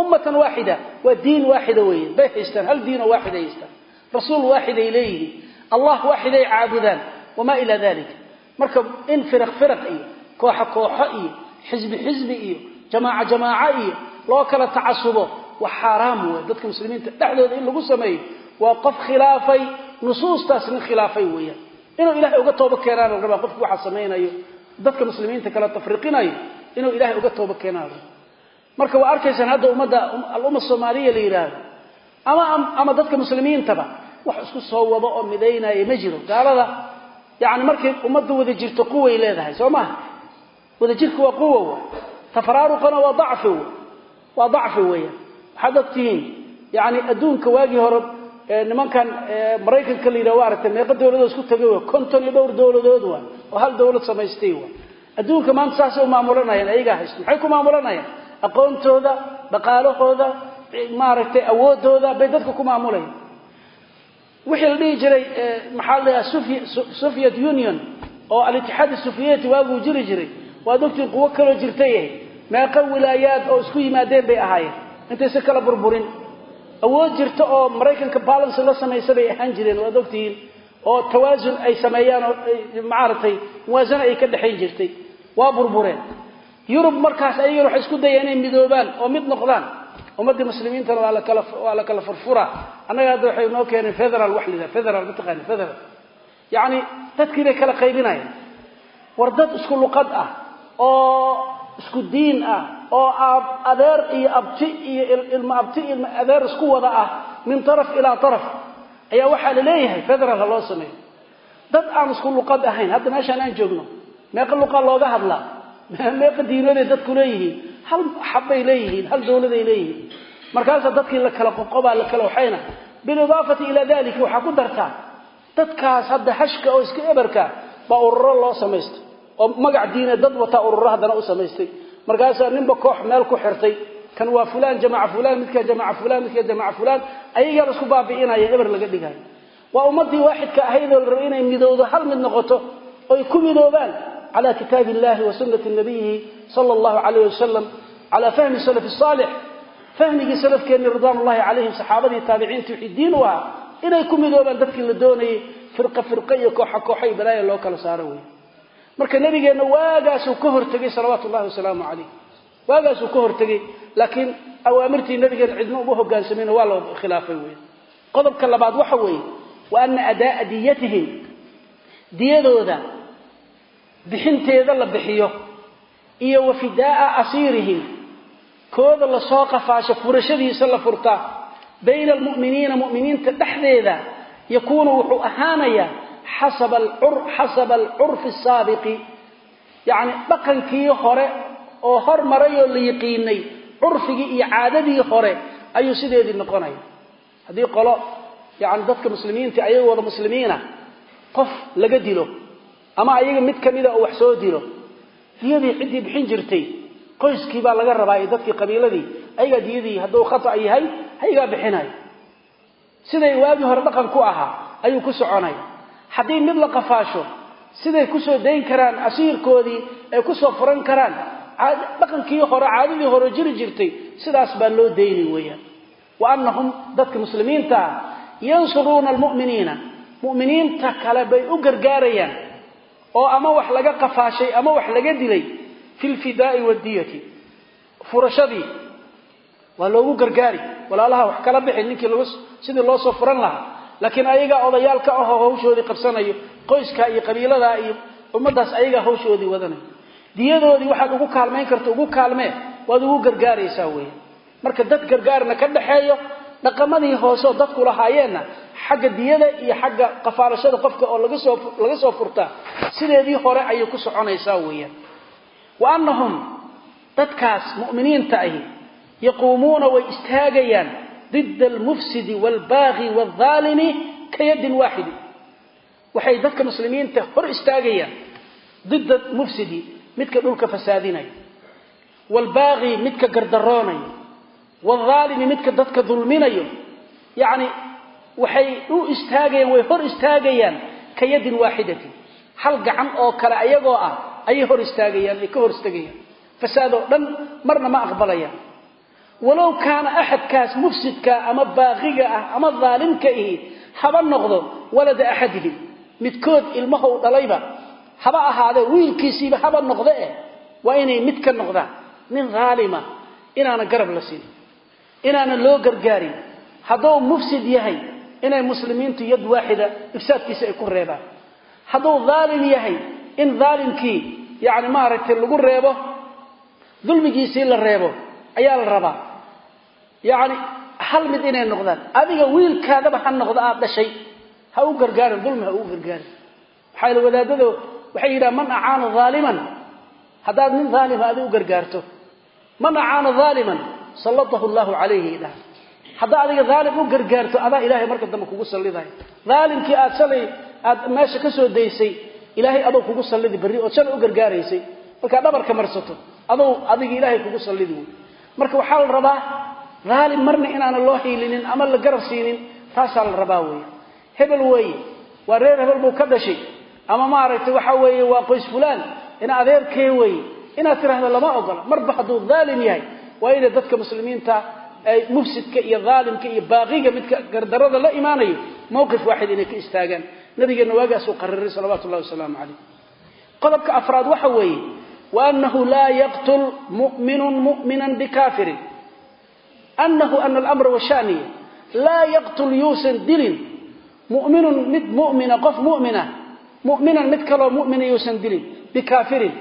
ummatan waaxida waa diin waaxida weeye bay haystaan hal diinoo waaxid ay haystaan rasuul waaxiday leeyihiin allah waaxiday caabudaan wamaa ilaa dalika marka in firaq firaq iyo kooxo kooxo iyo xisbi xisbi iyo jamaaco jamaaco iyo loo kala tacasubo waa xaaraam wey dadka muslimiinta dhexdooda in lagu sameeyo waa qof khilaafay nusuustaas nin khilaafay weeyaan. Inuu ilahay uga tooba keenaan la rabaa qofku waxaa samaynayo dadka muslimiinta kala tafriqinayo inuu ilahay uga tooba keenaan marka waa arkaysaan hadda ummadda alumma soomaaliya la yidhaahdo ama ama dadka muslimiintaba wax isku soo wado oo midaynaya ma jiro. Gaalada yani markay ummadda wada jirto quway leedahay soo maha wada jirka waa quwa wa tafaraaruqana waa dacfi waa dacfi weeyaan. Waxaad ogtihiin yani adduunka waagii hore nimankan maraykanka la yidhah aragtay meeqa dawladoo isku tagay wa konton iyo dhowr dawladood waa oo hal dawlad samaystay wa adduunka maanta saasay u maamulanayaan ayagaa haysto. Maxay ku maamulanayaan aqoontooda dhaqaalahooda maaragtay awoodooda bay dadka ku maamulayaan wixii la dhihi jiray maxaa la dhahaa soviet waad ogtiin quwo kaloo jirtay. Meeqa wilaayaad oo isku yimaadeen bay ahaayeen. Intaysa kala burburin. Awood jirta oo maraykanka balance la samaysa bay ahaan jireen waad ogtihiin oo tawaasun ay sameeyaan oo maaragtay muwaasano ay ka dhexayn jirtay. Waa burbureen. Yurub markaas ayagana waxay isku dayeen inay midoobaan oo mid noqdaan. Ummadii muslimiintana waa la kala furfura. Annaga hadda waxay noo keeneen federal wax lidaa federal mataqaani federal. Yacni dadkii bay kala qaybinayaan war dad isku luqad ah oo isku diin ah oo aab adeer iyo abti iyo ilmo abti ilmo adeer isku wada ah min taraf ilaa taraf ayaa waxaa la leeyahay federal ha loo sameeyo. Dad aan isku luqad ahayn hadda meeshaan aan joogno meeqa luqa looga hadlaa (laughs) meeqa diinoday dadku leeyihiin hal xabbay leeyihiin hal dawladay leeyihiin. Markaasaa dadkii la kala qoqobaa la kala waxayna bilidaafati ilaa dalika waxaa ku dartaa dadkaas hadda hashka oo iska eberka baa ururo loo samaystay oo magac diine dad wataa ururo haddana u samaystay. Markaasaa ninba koox meel ku xirtay kan waa fulaan jamaca fulaan midkaa jamaca fulaan midkaa jamaca fulaan ayagaa isku baabi'inaya eber laga dhigayo. Waa ummadii waaxidka ahayd oo la rabo inay midowdo hal mid noqoto oy ku midoobaan cala kitaabi illahi wa sunnati nabiyihi sala allahu calayh wasalam calaa fahmi salafi saalix. Fahmigii salafkeenni ridwaan ullahi calayhim saxaabadii taabiciintii wixii diin u ahaa inay ku midoobaan dadkii la doonayay firqa firqa iyo kooxa kooxa balaaya loo kala saaro wey marka nabigeenna waagaasuu ka hortegay salawaatu ullahi wasalaamu calayh. Waagaasuu ka hortegay laakiin awaamirtii nabigeena cidna uma hogaansamayna waa loo khilaafay wey qodobka labaad waxa weeye wa ana adaa'a diyatihim diyadooda bixinteeda la bixiyo iyo wa fidaa'a asiirihim kooda la soo qafaasho furashadiisa la furtaa bayna almu'miniina mu'miniinta dhexdeeda yakuunu wuxuu ahaanayaa xasaba alcurfi asaabiqi yacni dhaqankii hore oo hormaray oo la yiqiinay curfigii iyo caadadii hore ayuu sideedii noqonaya haddii qolo yacni dadka muslimiinta ayaga wada muslimiina qof laga dilo ama ayaga mid kamida oo wax soo dilo diyadii ciddii bixin jirtay qoyskii baa laga rabaa iyo dadkii qabiiladii ayagaa diyadii hadduu khata yahay ayagaa bixinaya siday waagii hore dhaqan ku ahaa ayuu ku soconaya haddii mid la qafaasho siday ku soo dayn karaan asiirkoodii ay ku soo furan karaan dhaqankii hore caadadii hore jiri jirtay sidaas baa loo dayni weeyaan. Wa annahum dadka muslimiinta ah yansuruuna almu'miniina. Mu'miniinta kale bay u gargaarayaan oo ama wax laga qafaashay ama wax laga dilay fi lfidaa'i waddiyati furashadii waa loogu gargaari. Walaalaha wax kala bixin ninkii sidii loo soo furan lahaa laakiin ayagaa odayaal ka ahoo hawshoodii qabsanayo qoyskaa iyo qabiiladaa iyo ummaddaas ayagaa hawshoodii wadanayo diyadoodii waxaad ugu kaalmayn karta ugu kaalmee waad ugu gargaaraysaa weeye. Marka dad gargaarna ka dhaxeeyo dhaqamadii hooseoo dadku lahaayeenna xagga diyada iyo xagga qafaalashada qofka oo laga soo laga soo furtaa sideedii hore ayay ku soconaysaa weeyaan wa annahum dadkaas mu'miniinta ahi yaquumuuna way istaagayaan ضد المفسد والباغي والظالم كيد واحد waxay dadka muslimiinta hor istaagayaan ضد المفسد midka dhulka fasaadinaya والباغي midka gardaroonaya والظالم midka dadka dulminayo yani waxay u istaagayaan way hor istaagayaan kayad waahidati hal gacan oo kale ayagoo ah ayay hor istaagayaan ay ka hor istaagayaan fasaado dhan marna ma aqbalayaan walow kaana axadkaas mufsidka ama baaqiga ah ama daalimka ihi haba noqdo walada axadihim. Midkood ilmaha u dhalayba haba ahaadee wiilkiisiiba haba noqde eh waa inay mid ka noqdaan. Nin daalima inaana garab la siin inaana loo gargaarin. Hadduu mufsid yahay inay muslimiintu yad waaxida ifsaadkiisa ay ku reebaan. Hadduu daalim yahay in daalimkii yani maaragtay lagu reebo dulmigiisii la reebo ayaa la rabaa yani hal mid inay noqdaan? Adiga wiilkaadaba ha noqdo aad dhashay. Ha u gargaarin dulmi ha ugu gargaarin. Maxaa ila wadaadada waxay yidhaha man acaana aaliman haddaad nin aalima adi u gargaarto. Man acaana aaliman sallatahu llahu calayhi dhaha haddaa adiga aalim u gargaarto adaa ilahay marka dambe kugu sallidayo aalimkii aad shalay aad meesha ka soo daysay ilaahay adou kugu sallidi berri ood shalay u gargaaraysay. Markaad dhabarka marsato adou adiga ilaahay kugu sallidi. Marka waxaa la rabaa aalim marna inaana loo hiilinin ama la garab siinin taasaa la rabaa wey hebel weeye waa reer hebel buu ka dhashay. Ama maaragtay waxa weeye waa qoys fulaan in adeerkee weeye. Inaad tiraahdo lama ogola marba hadduu aalim yahay. Waa inay dadka muslimiinta mufsidka iyo aalimka iyo baaqiga midka gardarada la imaanayo mowqif waaxid inay ka istaagaan. Nabigeena waagaasuu qariray salawatu llahi wasalaamu calayh. Qodobka afraad waxa weeye waanahu laa yaqtul mu'minun mu'minan bikafirin anahu ana alamra washaniya laa yaqtul yuusan dilin mu'minun mid mu'mina qof mu'mina mu'minan mid kaloo mu'mina yuusan dilin bikaafirin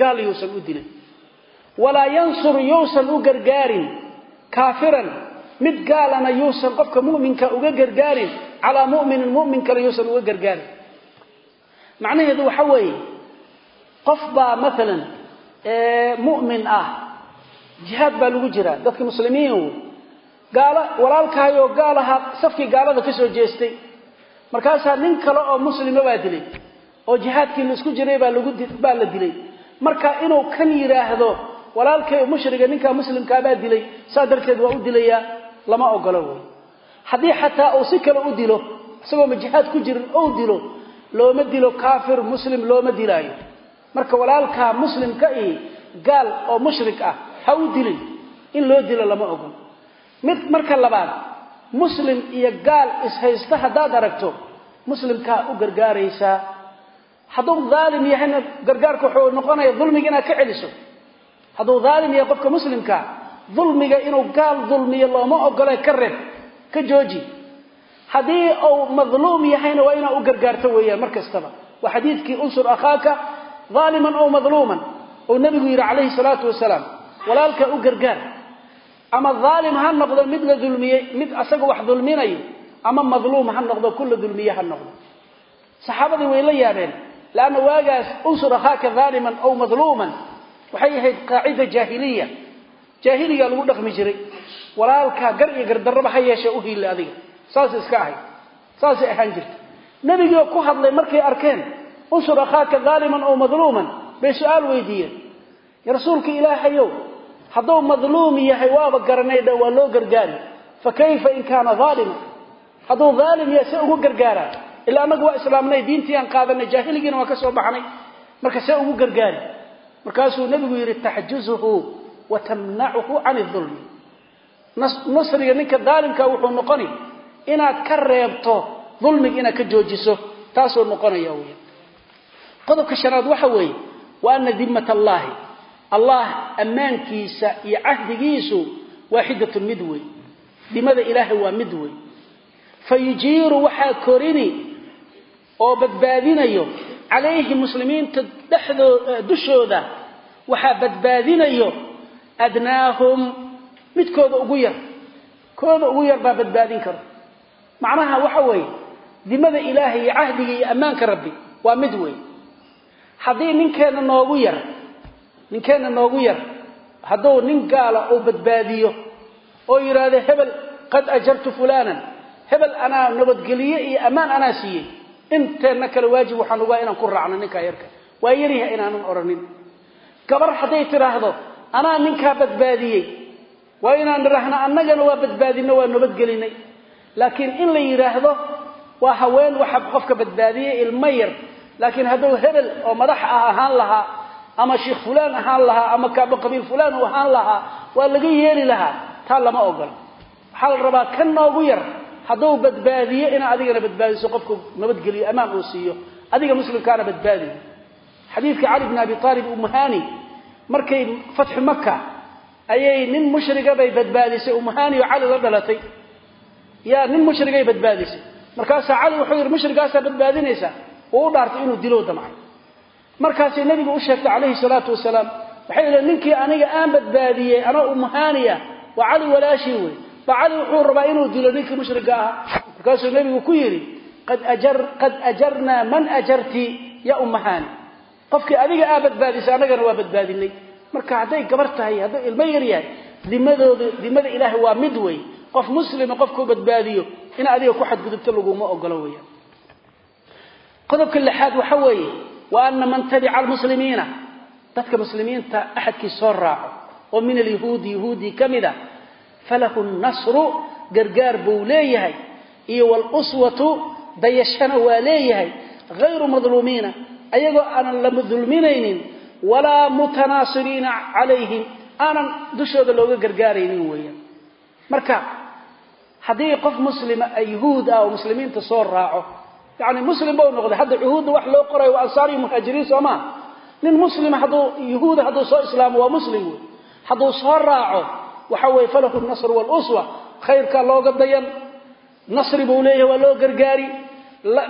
gaal yuusan u dilin walaa yansur yuusan u gargaarin kaafiran mid gaalana yuusan qofka mu'minka uga gargaarin calaa mu'minin mu'min kale yuusan uga gargaarin macnaheedu waxa weeye qof baa maalan mu'min ah jihaad baa gaalo walaalkaayoo gaal ahaa safkii gaalada ka soo jeestay. Markaasaa nin kale oo muslima baa dilay oo jihaadkii la isku jiray baa lagu baa la dilay. Marka inuu kan yidhaahdo walaalkay mushriga ninkaa muslimkaabaa dilay saa darteed waa u dilayaa lama ogolo wey haddii xataa uu si kale u dilo isagooma jihaad ku jirin ou dilo looma dilo kaafir muslim looma dilaayo. Marka walaalkaa muslimka ihi gaal oo mushrik ah ha u dilin in loo dilo lama ogol mid marka labaad muslim iyo gaal ishaysta haddaad aragto muslimkaa u gargaaraysaa hadduu daalim yahayna gargaarka wuxuu noqonaya dulmiga inaad ka celiso. Hadduu daalim yahay qofka muslimkaa dulmiga inuu gaal dulmiyo looma ogole ka reeb ka jooji. Haddii uu madluum yahayna waa inaad u gargaarto weeyaan mar kastaba. Waa xadiidkii unsur akhaaka daaliman ow madluuman ou nabigu yidhi calayhi salaatu wasalaam. Walaalka u gargaar ama daalim ha noqdo mid la dulmiyey mid asaga wax dulminayo ama madluum ha noqdo ku la dulmiye ha noqdo. Saxaabadii way la yaabeen leanna waagaas unsur akhaaka daaliman ow madluuman waxay ahayd qaacida jaahiliya. Jaahiliga lagu dhaqmi jiray. Walaalkaa gar iyo gardarraba ha yeeshee u hiille adiga. Saas iska ahayd saasay ahaan jirta. Nebigii ku hadlay markay arkeen unsur akhaaka daaliman ow madluuman bay su'aal weydiiyeen. Ya rasuulka ilaahayow hadduu madluum yahay waaba garanay dha waa loo gargaari. Fa kayfa in kaana aalima hadduu daalim yahay see ugu gargaaraa ilaa annagu waa islaamnay diintii aan qaadanay jaahiligiina waan ka soo baxnay. Marka see ugu gargaari. Markaasuu nebigu yidhi taxjuzuhu wa tamnacuhu can idulmi nasriga ninka daalimka wuxuu noqoni inaad ka reebto dulmiga inaad ka joojiso. Taasuu noqonaya wy qodobka shanaad waxa weeye wa ana dimat allaahi allah ammaankiisa iyo cahdigiisu waaxidatun mid wey dimada ilaahay waa mid wey fayujiiru waxaa korini oo badbaadinayo calayhi muslimiinta dhexdoo dushooda. Waxaa badbaadinayo adnaahum midkooda ugu yar. Kooda ugu yar baa badbaadin karo. Macnaha waxa weeye dimada ilaahay iyo cahdiga iyo ammaanka rabbi waa mid wey haddii ninkeenna noogu yar ninkeenna noogu yar hadduu nin gaala uu badbaadiyo oo yidhaahdo hebel qad ajartu fulanan hebel anaa nabadgeliye iyo ammaan anaa siiyey. Inteenna kale waajib waxaan ugaa inaan ku raacno ninkaa yarka. Waa yaryaha inaanan odhanin gabar hadday tidhaahdo anaa ninkaa badbaadiyey. Waa inaan nidhaahno annagana waa badbaadino waa nabadgelinay. Laakiin in la yidhaahdo waa haween waxa qofka badbaadiyey ilmo yar. Laakiin hadduu hebel oo madax ah ahaan lahaa ama sheikh fulaan ahaan lahaa ama kaaba qabiil fulaan uu ahaan lahaa waa laga yeeli lahaa. Taa lama ogola. Waxaa la rabaa kan noogu yar hadduu badbaadiyo inaa adigana badbaadiso qofku nabadgeliyo ammaan uu siiyo adiga muslimkaana badbaadiyo xadiidka cali bn abi aalib umuhani markay fatxu maka ayay nin mushriga bay badbaadisay. Umuhani oo cali la dhalatay. Yaa nin mushrigay badbaadisay. Markaasaa cali wuxuu yidhi mushrigaasaa badbaadinaysaa uu u dhaartay inuu dilo damcay markaasay nabigu u sheegtay calayhi salaatu wasalaam waxay yidhi ninkii aniga aan badbaadiyey anoo umuhaniya waa cali walaashii wey ba cali wuxuu rabaa inuu dilo ninkii mushriga ahaa. Markaasuu nabigu ku yidhi qad ajarnaa man ajarti ya umahani qofkii adiga aa badbaadisay annagana waa badbaadinay marka hadday gabar tahay hadduu ilmo yar yahay dimadooda dimada ilaahay waa mid wey qof muslima qofkuu badbaadiyo in adiga ku xadgudubto laguma ogolo weeyaan. Qodobka lixaad waxa weeye wa ana man tabica almuslimiina dadka muslimiinta axadkii soo raaco oo min alyahuudi yahuudii ka mid a falahu nasru gargaar buu leeyahay iyo wاlswatu dayashana waa leeyahay hayru madluumiina ayagoo aanan la dulminaynin walaa mutanaasiriina calayhim aanan dushooda looga gargaaraynin weeyaan. Marka haddii qof muslima yahuud ah oo muslimiinta soo raaco yani muslim bau noqday. Hadda cuhuudda wax loo qorayo waa ansaar iyo muhaajiriin soo maa nin muslima hadduu yahuuda hadduu soo islaamo waa muslim wey. Hadduu soo raaco waxa weye falahu nasr wاluswa khayrkaa looga dayan nasri buu leeyahay waa loo gargaari.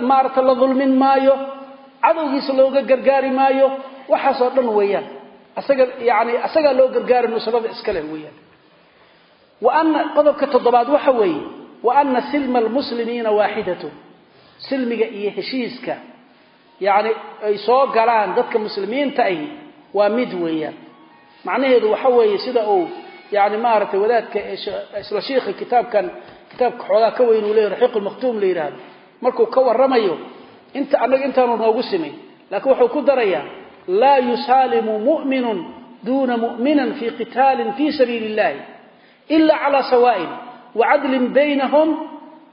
Maarata la dulmin maayo cadowgiisa looga gargaari maayo waxaasoo dhan weeyaan. Isaga yani isagaa loo gargaari nusrada iskale weeyaan. Wa ana qodobka toddobaad waxa weeye wa ana silma almuslimiina waaxidatun silmiga iyo heshiiska yani ay soo galaan dadka muslimiinta ahi waa mid weeyaan. Macnaheedu waxa weeye sida uu yani maaragtay wadaadka isla shiikha kitaabkan kitaabka xoogaa ka weyn uu leeyahy raxiiq lmakhtuum la yidhaahdo. Markuu ka warramayo inta annaga intaanu noogu simayn laakiin wuxuu ku darayaa laa yusaalimu mu'minun duuna mu'minan fii qitaalin fii sabiili illahi ila calaa sawaa'in wa cadlin baynahum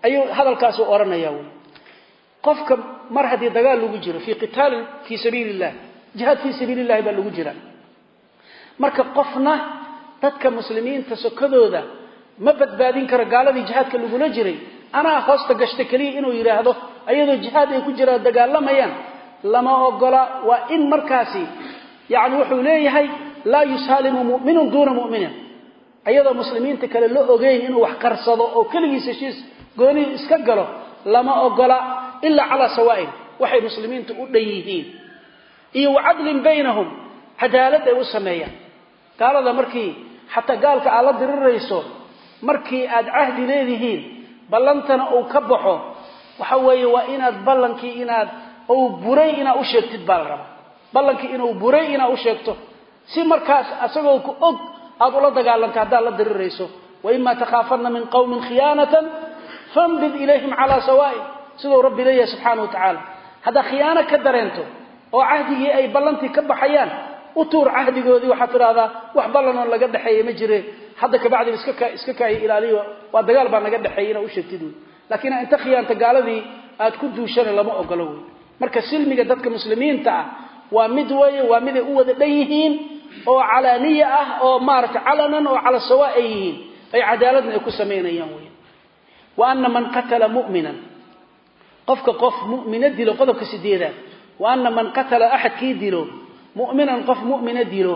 ayuu hadalkaasu odhanaya wy qofka mar haddii dagaal lagu jiro fii qitaalin fii sabiili illahi jihaad fii sabiili illahi baa lagu jira. Marka qofna dadka muslimiinta sokadooda ma badbaadin karo gaaladii jihaadka lagula jiray anaa hoosta gashta keliya inuu yidhaahdo ayadoo jihaad ay ku jiraan dagaalamayaan lama ogola. Waa in markaasi yani wuxuu leeyahay laa yusaalimu mu'minun duuna mu'minin. Ayadoo muslimiinta kale la ogeyn inuu wax qarsado oo keligiis heshiis goonihii iska galo lama ogola ilaa calaa sawaa'in waxay muslimiintu u dhan yihiin. Iyo wa cadlin baynahum cadaalad ay u sameeyaan. Gaalada markii xataa gaalka aad la dirirayso markii aad cahdi leedihiin ballantana uu ka baxo waxa weeye waa inaad ballankii inaad uu buray inaad u sheegtid baa la rabaa. Ballankii inuu buray inaad u sheegto. Si markaas asagoo ku og aad ula dagaalanta haddaad la dirirayso waima takhaafanna min qowmin khiyaanatan fambid ilayhim calaa sawaa'in siduu rabbi leeyahay subxaana wa tacaala. Haddaad khiyaano ka dareento oo cahdigii ay ballantii ka baxayaan u tuur cahdigoodii waxaad tidhahdaa wax ballanoo laga dhexeeya ma jire hadda kabacdi iska kaayo ilaaliyo waa dagaal baa naga dhexeeya inaad u sheegtid wey laakiin inta khiyaanta gaaladii aad ku duushana lama ogolo wey marka silmiga dadka muslimiinta ah waa mid weeye waa miday u wada dhan yihiin oo calaaniya ah oo maaragtay calanan oo cala sawa ay yihiin ay cadaaladna ay ku samaynayaan wey wa ana man qatala mu'minan. Qofka qof mu'mina dilo qodobka sideedaad wa ana man qatala axadkii dilo mu'minan qof mu'mina dilo.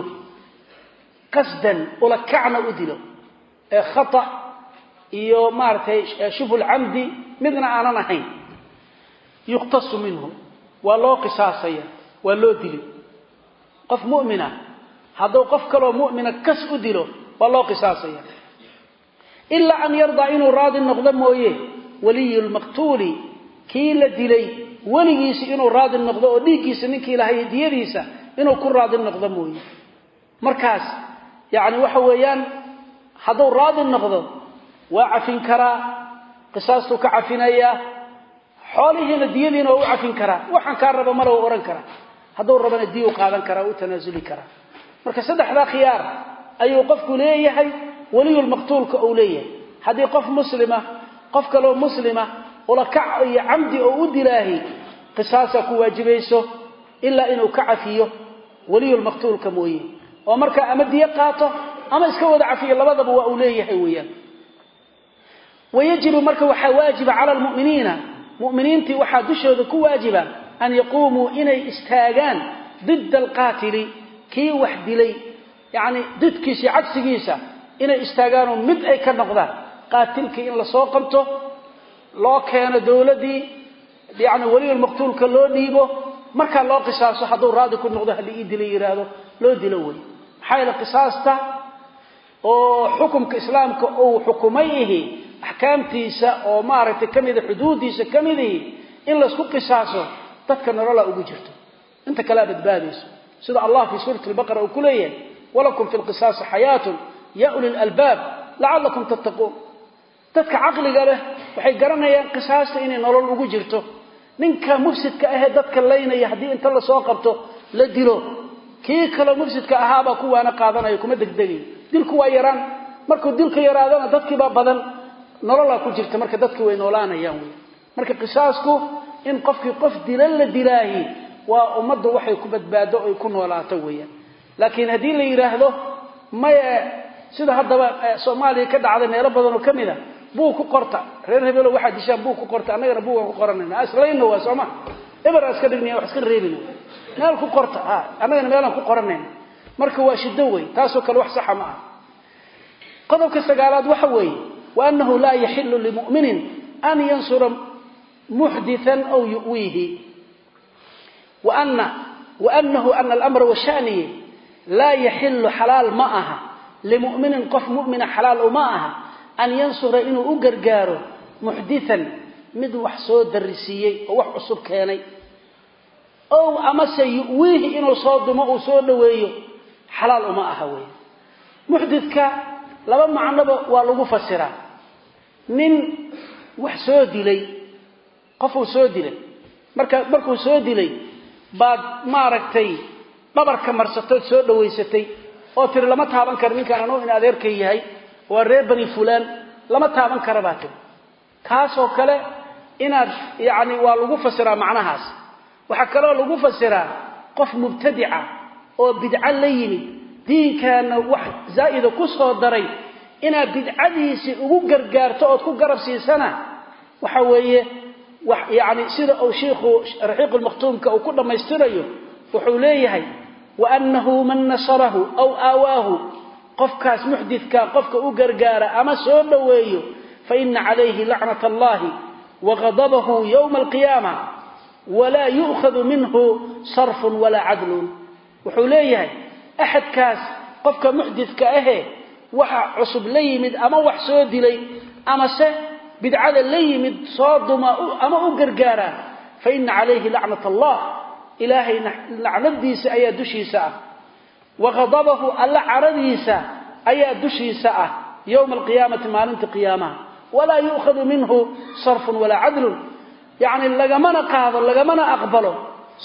Qasdan ula kacna u dilo. Ee khata iyo maaragtay shubhul camdi midna aanan ahayn. Yuqtasu minhu waa loo qisaasaya waa loo dili. Qof mu'mina hadduu qof kaloo mu'mina kas u dilo waa loo qisaasaya ilaa an yardaa inuu raadi noqdo mooye. Waliyu lmaqtuuli kii la dilay weligiisi inuu raadi noqdo oo dhiiggiisa ninkii lahay diyadiisa inuu ku raadi noqdo mooye. Markaas yani waxa weeyaan hadduu raadi noqdo waa cafin karaa qisaastuu ka cafinayaa xoolihiina diyadiina waa u cafin karaa. Waxaan kaa raba mala u odhan karaa. Hadduu rabana diyu qaadan karaa u tanaasuli karaa. Marka saddexdaa khiyaar ayuu qofku leeyahay weliyulmaqtuulka uu leeyahay. Haddii qof muslima qof kaloo muslima ulakac iyo camdi oo u dilaahi qisaasaa ku waajibayso ilaa inuu ka cafiyo weliyulmaqtuulka mooye. Oo markaa ama diyo qaato ama iska wada cafiyo labadaba waa uu leeyahay weeyaan. Wayajibu marka waxaa waajiba cala lmu'miniina mu'miniintii waxaa dushooda ku waajiba an yaquumuu inay istaagaan didda alqaatili kii wax dilay yacni didkiisa iyo inay istaagaanoo mid ay ka noqdaan. Qaatilkii in la soo qabto loo keeno dowladdii yani weliyulmaqtuulka loo dhiibo markaa loo qisaaso hadduu raadi ku noqdo haddii ii dila yidhaahdo loo dilo wey. Maxaa yeele qisaasta oo xukumka islaamka uu xukumay ihi axkaamtiisa oo maaragtay ka mida xuduuddiisa ka mid ihi in laysku qisaaso dadka nololaa ugu jirto. Inta kalea badbaadayso. Sida allah fii suurati albaqara uu ku leeyahay walakum fi lqisaasi xayaatun ya uli lalbaab lacallakum tattaquun dadka caqliga leh waxay garanayaan qisaasta inay nolol ugu jirto ninka mufsidka ahee dadka laynaya haddii inta la soo qabto la dilo kii kaloo mufsidka ahaabaa kuwaana qaadanaya kuma degdegayo dilku waa yaraan markuu dilka yaraadana dadkiibaa badan nololaa ku jirta marka dadki way noolaanayaan wey marka qisaasku in qofkii qof dila la dilaahi waa ummadda waxay ku badbaado oy ku noolaato weeyaan laakiin haddii la yidhaahdo sida haddaba soomaaliya ka dhacday meelo badan oo ka mid a buug ku qorta. Reer hebelo waxaa dishaan buug ku qorta. Annagana buugaan ku qoranayna. Aslayna waa sooma eber aan iska dhignaya wax iska reebina meel ku qorta ha annagana meelaan ku qoranayna. Marka waa shiddo wey taasoo kale wax saxa ma ah qodobka sagaalaad waxa weeye wa annahu laa yaxilu limu'minin an yansura muxdithan aw yu'wiihi. Wa anna wa annahu ana alamra washaniye laa yaxilu xalaal ma aha limu'minin qof mu'mina xalaal uma aha an yansura inuu u gargaaro muxditan mid wax soo darisiiyey oo wax cusub keenay ow amase yu'wiihi inuu soo dumo uu soo dhoweeyo xalaal uma aha wey muxdidka laba macnoba waa lagu fasiraa nin wax soo dilay qofuu soo dilay marka markuu soo dilay baad maaragtay dhabarka marsatood soo dhowaysatay oo tiri lama taaban karo ninkaan anuu in adeerkay yahay. Waa reer bani fulaan. Lama taaban kara baa tiri. Kaasoo kale inaad yacni waa lagu fasiraa macnahaas. Waxaa kaloo lagu fasiraa qof mubtadica oo bidco la yimid. Diinkaana wax zaa'ida ku soo daray. Inaad bidcadiisii ugu gargaarto ood ku garab siisana waxa weeye wax yacni sida uu shiikhu raxiiqulmakhtuumka uu ku dhammaystirayo wuxuu leeyahay wa annahu man nasarahu aw aawaahu qofkaas muxdidka qofka u gargaara ama soo dhoweeyo fa ina calayhi lacnat allahi wa ghadabahu yowma alqiyaama walaa yu'khadu minhu sarfun walaa cadlun wuxuu leeyahay axadkaas qofka muxdidka ahee waxa cusub la yimid ama wax soo dilay amase bidcada la yimid soo duma ama u gargaara fa ina calayhi lacnat allah ilaahay lacnadiisa ayaa dushiisa ah. Wa ghadabahu alla caradiisa ayaa dushiisa ah yowma alqiyaamati maalinta qiyaamaha. Walaa yu'khadu minhu sarfun walaa cadlun. Yacni lagamana qaado lagamana aqbalo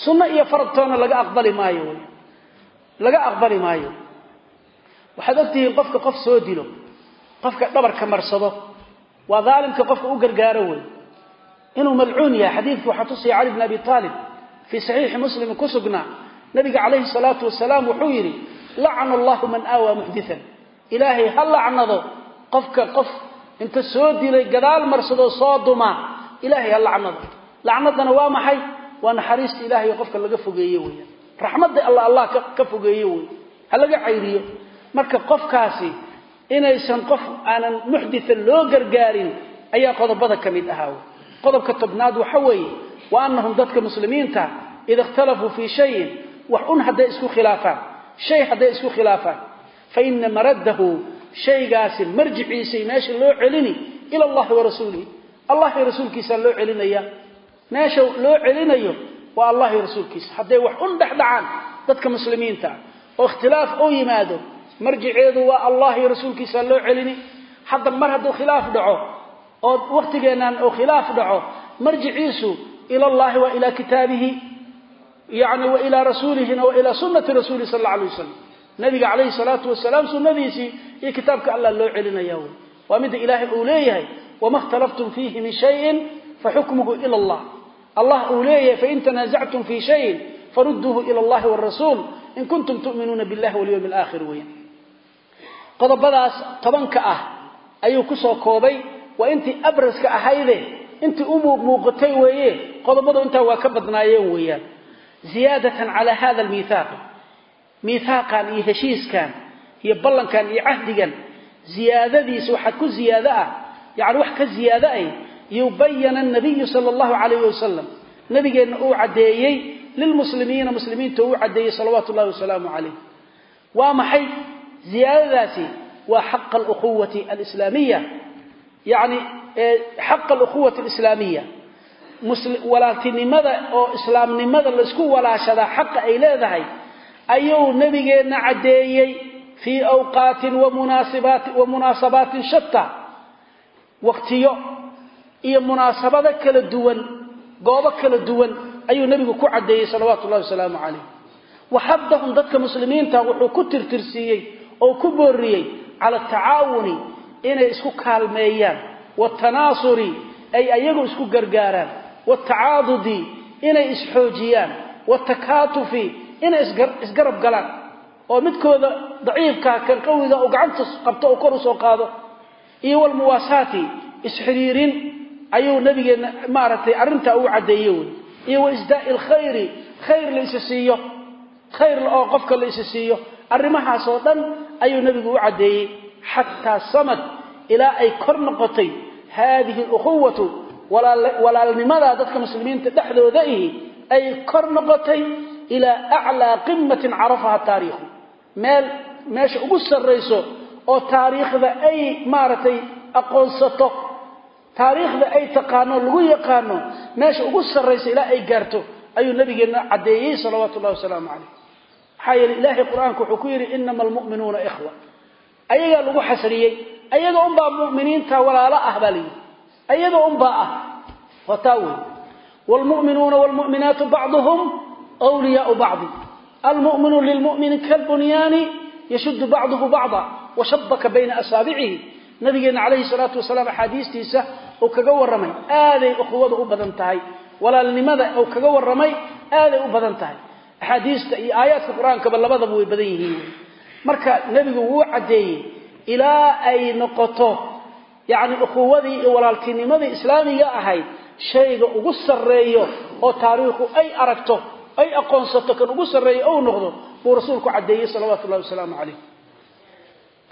sunno iyo faragtoona laga aqbali maayo. Laga aqbali maayo. Waxaad ogtihiin qofka qof soo dilo qofka dhabarka marsado waa daalimka qofka u gargaaro wey inuu malcuun yahay xadiidkii waxaa tusaya cali bn abi aalib fii saxiixi muslim ku sugnaa nabiga calayhi salaatu wasalaam wuxuu yidhi lacna allahu man aawaa muxdian ilaahay ha lacnado qofka qof inta soo dilay gadaal marsadoo soo dumaa ilaahay ha lacnado. Lacnadana waa maxay? Waa naxariista ilahay qofka laga fogeeye weeyaan raxmadda alla allah ka fogeeye wey ha laga cayriyo. Marka qofkaasi inaysan qof aanan muxdian loo gargaarin ayaa qodobada ka mid ahaa qodobka tobnaad waxa weeye wa annahum dadka muslimiinta ida ikhtalafuu fii shayin wax un hadday isku khilaafaan shay hadday isku khilaafaan. Fa ina maraddahu shaygaasi marjiciisay meesha loo celini ila allahi wa rasuulihi. Allah iyo rasuulkiisaa loo celinaya. Meesha loo celinayo waa allah iyo rasuulkiisa. Hadday wax un dhexdhacaan dadka muslimiinta oo ikhtilaaf oo yimaado marjiceedu waa allah iyo rasuulkiisaa loo celini. Hadda mar hadduu khilaaf dhaco oo waktigeennan oo khilaaf dhaco marjiciisu ila allahi wa ilaa kitaabihi yani wa ilaa rasuulihina wa ilaa sunnati rasuulihi sal alla alay wasalam nabiga calayhi salaatu wasalaam sunnadiisii iyo kitaabka allah loo celinaya wey. Waa midda ilaahay uu leeyahay wama اkhtalaftum fiihi min shayin faxukmuhu ila allah. Allah uu leeyahay fain tanaasactum fii shayin faruduuhu ila allahi wrasuul in kuntum tu'minuuna billahi walyawmi alaakhir weyan qodobadaas tobanka ah ayuu ku soo koobay waa intii qodobadu intaa waa ka badnaayeen weeyaan. Ziyaadatan calaa hada almiithaaq miithaaqan iyo heshiiskan iyo ballankan iyo cahdigan. Ziyaadadiisa waxaa ku ziyaado ah yani wax ka ziyaado ay yubayana nabiyu sala allahu calayhi wasalam nabigeenna uu caddeeyey lilmuslimiina muslimiinta uu caddeeyey salawaatu llahi wasalaamu calayh waa maxay? Ziyaadadaasi waa xaqa aluquwati alislaamiya walaaltinimada oo islaamnimada laysku walaashadaa xaqa ay leedahay ayuu nabigeenna caddeeyey fii awqaatin wa munaasabaatin shatta. Waqtiyo iyo munaasabado kala duwan goobo kala duwan ayuu nebigu ku caddeeyey salawaatu ullahi wasalaamu calayh. Waxadahum dadka muslimiinta wuxuu ku tirtirsiiyey oo ku booriyey cala atacaawuni inay isku kaalmeeyaan watanaasuri ay ayagu isku gargaaraan watacaadudi inay isxoojiyaan watakaatufi inay isgarab galaan oo midkooda daciifkaa kan qawiga oo gacanta qabto oo kor u soo qaado iyo walmuwaasaati isxiriirin ayuu nabigeenna maaragtay arrintaa uu caddeeye wey iyo wa isdaai lkhayri khayr la isi siiyo khayr oo qofka la isi siiyo arrimahaasoo dhan ayuu nebigu u caddeeyey xataa samad ilaa ay kor noqotay haadihi alukhuwatu walaalnimadaa dadka muslimiinta dhexdooda ihi ay kor noqotay ilaa aclaa qimatin carafaha taariikhu. Meel meesha ugu sarrayso oo taariikhda ay maaragtay aqoonsato taariikhda ay taqaano lagu yaqaano meesha ugu sarraysa ilaa ay gaarto ayuu nabigeenna caddeeyey salawaatu ullahi wasalaamu calayh. Maxaa yeele ilaahay qur'aanku wuxuu ku yidhi inama almu'minuuna ikhwa. Ayagaa lagu xasriyey ayaga unbaa mu'miniinta walaalo ah baa layidhi ayaga unbaa ah. Waa taa wey wlmu'minuuna wlmu'minaatu bacduhum wliyaau bacdi. Almu'minu lilmu'mini kalbunyaani yashuddu bacduhu bacda washabaka bayna asaabicihi nabigeena calayhi salaatu wasalaam axaadiistiisa uu kaga warramay aaday ukhuwada u badan tahay. Walaalnimada uu kaga warramay aaday u badan tahay. Axaadiista iyo aayaadka marka nebigu wuu caddeeyey ilaa ay noqoto yacni ukhuwadii iyo walaaltinimadii islaamiga ahayd shayga ugu sarreeyo oo taariikhu ay aragto ay aqoonsato kan ugu sarreeyo ou noqdo buu rasuulku caddeeyey salawaatu ullahi wasalaamu calayh.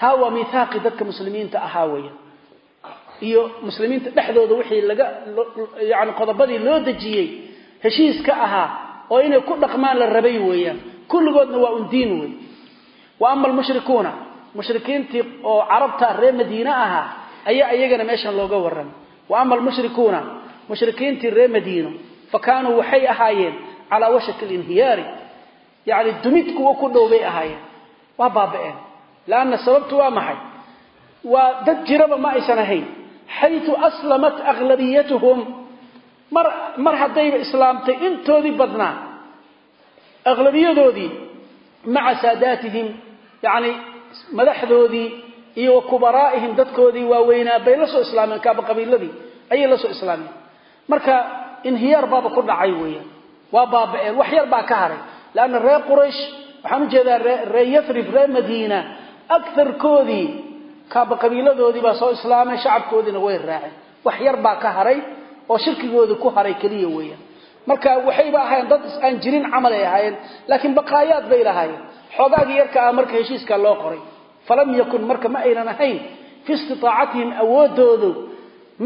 Taa waa miihaaqii dadka muslimiinta ahaa weya iyo muslimiinta dhexdooda wixii laga yani qodobadii loo dejiyey heshiis ka ahaa oo inay ku dhaqmaan la rabay weeyaan. Kulligoodna waa un diin wey wa ama almushrikuuna oo carabta reer madiine ahaa ayaa iyagana meeshan looga warramay wa ama almushrikuuna mushrikiintii reer madiino fa kaanuu waxay ahaayeen calaa washaki linhiyaari yani dumid kuwo ku dhow bay ahaayeen. Waa baaba'een. Lanna sababtu waa maxay? Waa dad jiraba ma aysan ahayn. Xayu aslamat aklabiyatuhum mar mar haddayba islaamtay intoodii badnaa aklabiyadoodii maca saadaatihim yani madaxdoodii iyo wa kubaraa'ihim dadkoodii waaweynaa bay la soo islaameen kaaba qabiiladii ayay la soo islaameen. Marka inhiyaar baaba ku dhacay weeyaan waa baaba'een wax yar baa ka haray. Leanna reer quraysh waxaan u jeedaa reer yathrib reer madiina agarkoodii kaaba qabiiladoodii baa soo islaamay shacabkoodiina way raaceen. Wax yar baa ka haray oo shirkigoodii ku haray keliya weeyaan. Marka waxayba ahaayeen dad aan jirin camal ay ahaayeen laakiin baqaayaad bay lahaayeen. Xoogaagii yarka ah marka heshiiskaa loo qoray falam yakun marka ma aynan ahayn fi istitaacatihim awoodoodu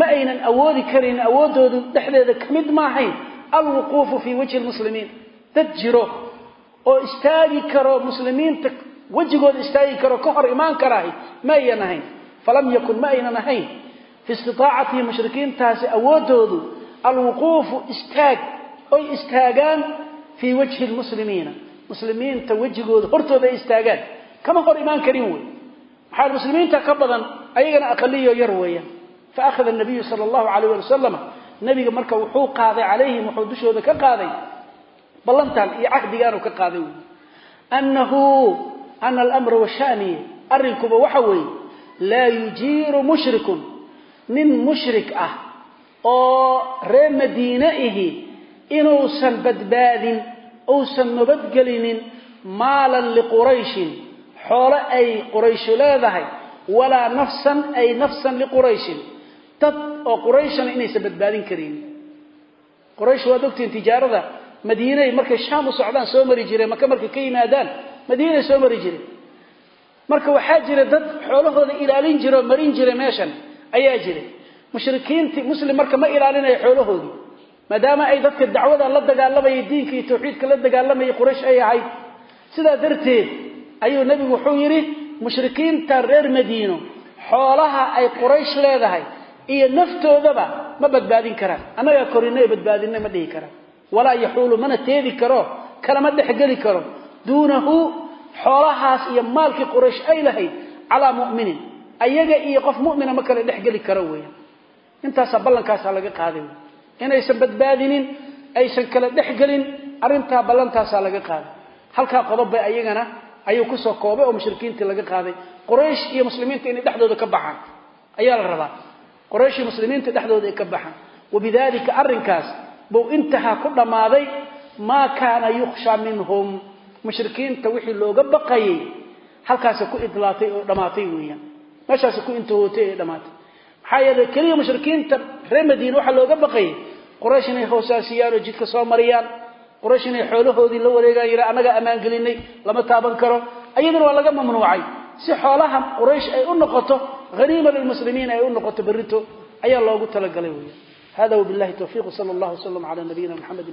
ma aynan awoodi karin awooddoodu dhexdeeda ka mid ma ahayn alwuquufu fii wajhi lmuslimiin dad jiro oo istaagi karo muslimiinta wejigooda istaagi karo ka hor imaan karaahy ma aynan ahayn. Falam yakun ma aynan ahayn. Fi istiaacatihi mushrikiintaasi awoodoodu alwuquufu istaag oy istaagaan fii wajhi lmuslimiina muslimiinta wejigooda hortooda ay istaagaan kama hor imaan karin wey maxaa muslimiinta ka badan ayagana aqaliyo yar weeyaan. Faakhada nabiyu sala allahu alayh ali wasalam marka wuxuu qaaday calayhim wuxuu dushooda ka qaaday ballantan iyo cahdigaanu ka qaaday wey anahu ana alamra washani arrinkuba waxa weeye laa yujiiru mushrikun nin mushrik ah oo reer madiine ihi inuusan badbaadin uusan nabadgelinin maalan liqurayshin xoolo ay qurayshu leedahay walaa nafsan ay nafsan liqurayshin dad oo qurayshana inaysan badbaadin karin. Quraysh waad ogtihiin tijaarada. Madiinay markay shaam u socdaan soo mari jireen. Maka markay ka yimaadaan madiinay soo mari jireen. Marka waxaa jira dad xoolahooda ilaalin jira marin jira meeshan ayaa jira. Mushrikiintii muslim marka ma ilaalinayo xoolahoodii maadaama ay dadka dacwada la dagaalamayay diinka iyo tawxiidka la dagaalamayay quraysh ay ahayd. Sidaa darteed ayuu nebigu wuxuu yidhi mushrikiinta reer madiino xoolaha ay quraysh leedahay iyo naftoodaba ma badbaadin karaan. Annagaa korina badbaadina ma dhihi karaan. Walaa yaxuulu mana teedi karo kalama dhexgeli karo. Duunahu xoolahaas iyo maalkii quraysh ay lahayd calaa mu'minin. Ayaga iyo qof mu'mina ma kale dhexgeli karo weeyaan. Intaasaa ballankaasaa laga qaaday inaysan badbaadinin aysan kala dhexgelin arrintaa ballantaasaa laga qaaday. Halkaa qodob bay ayagana ayuu ku soo koobay oo mushrikiintii laga qaaday. Quraysh iyo muslimiinta inay dhexdooda ka baxaan. Ayaa la rabaa. Quraysh iyo muslimiinta dhexdooda ay ka baxaan. Wabidalika arrinkaas buu intahaa ku dhammaaday maa kaana yukhsha minhum. Mushrikiinta wixii looga baqayay halkaasa ku idlaatay oo dhammaatay weeyaan. Meeshaasa ku intahootay ee dhammaatay maxaa yeele keliya mushrikiinta reer madiine waxaa looga baqayay quraysh inay hoosaasiyaan oo jidka soo mariyaan quraysh inay xoolahoodii la wareegaan yidha annagaa ammaan gelinay lama taaban karo. Ayaduna waa laga mamnuucay. Si xoolaha quraysh ay u noqoto haniima lilmuslimiin ay u noqoto berrito ayaa loogu talagalay weya hada wabillahi tawfiiq sala allahu wasalam cala nabiyina maxamed